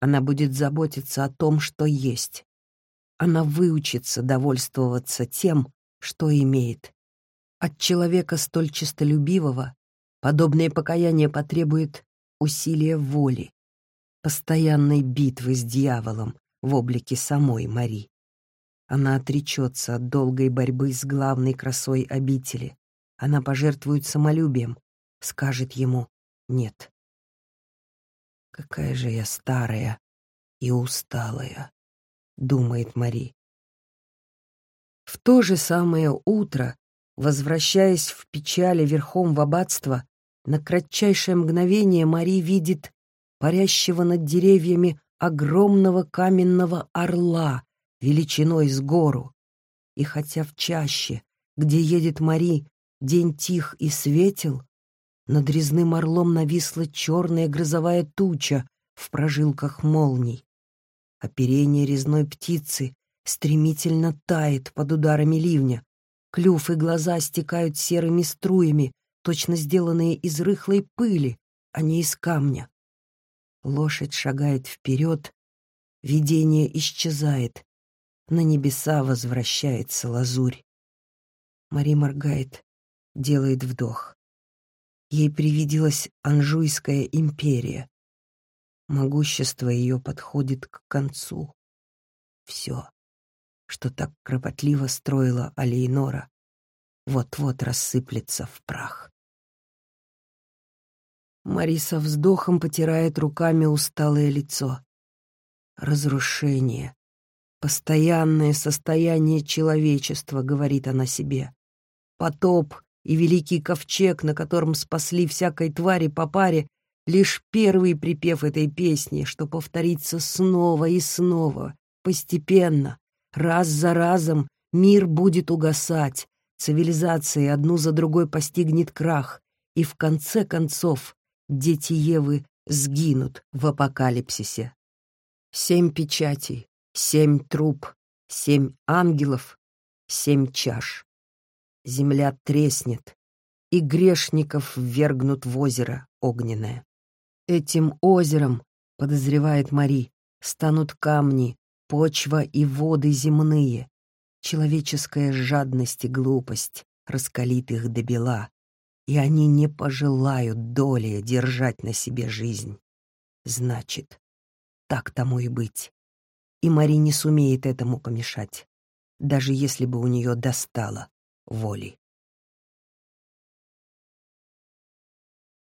S1: Она будет заботиться о том, что есть. Она выучится довольствоваться тем, что имеет. От человека столь честолюбивого подобное покаяние потребует усилия воли, постоянной битвы с дьяволом в облике самой Мари. Она отречется от долгой борьбы с главной красой обители. Она пожертвует самолюбием, скажет ему «нет». «Какая же я старая и усталая», — думает Мари. В то же самое утро, возвращаясь в печали верхом в аббатство, на кратчайшее мгновение Мари видит парящего над деревьями огромного каменного орла величиной с гору. И хотя в чаще, где едет Мари, день тих и светел, над резным орлом нависла черная грозовая туча в прожилках молний. Оперение резной птицы стремительно тает под ударами ливня, клюв и глаза стекают серыми струями, точно сделанные из рыхлой пыли, а не из камня. Лошадь шагает вперед, видение исчезает, на небеса возвращается лазурь. Мари моргает, делает вдох. Ей привиделась Анжуйская империя. Могущество ее подходит к концу. Все, что так кропотливо строила Алейнора, вот-вот рассыплется в прах. Мариса вздохом потирает руками усталое лицо. Разрушение Постоянное состояние человечества, говорит она себе. Потоп и великий ковчег, на котором спасли всякой твари по паре, лишь первый припев этой песни, что повторится снова и снова, постепенно, раз за разом мир будет угасать, цивилизации одну за другой постигнет крах, и в конце концов дети Евы сгинут в апокалипсисе. Семь печатей, Семь труб, семь ангелов, семь чаш. Земля треснет, и грешников ввергнут в озеро огненное. Этим озером, подозревает Мари, станут камни, почва и воды земные. Человеческая жадность и глупость раскалит их до бела, и они не пожелают доли держать на себе жизнь. Значит, так тому и быть и Мари не сумеет этому помешать, даже если бы у нее достало воли.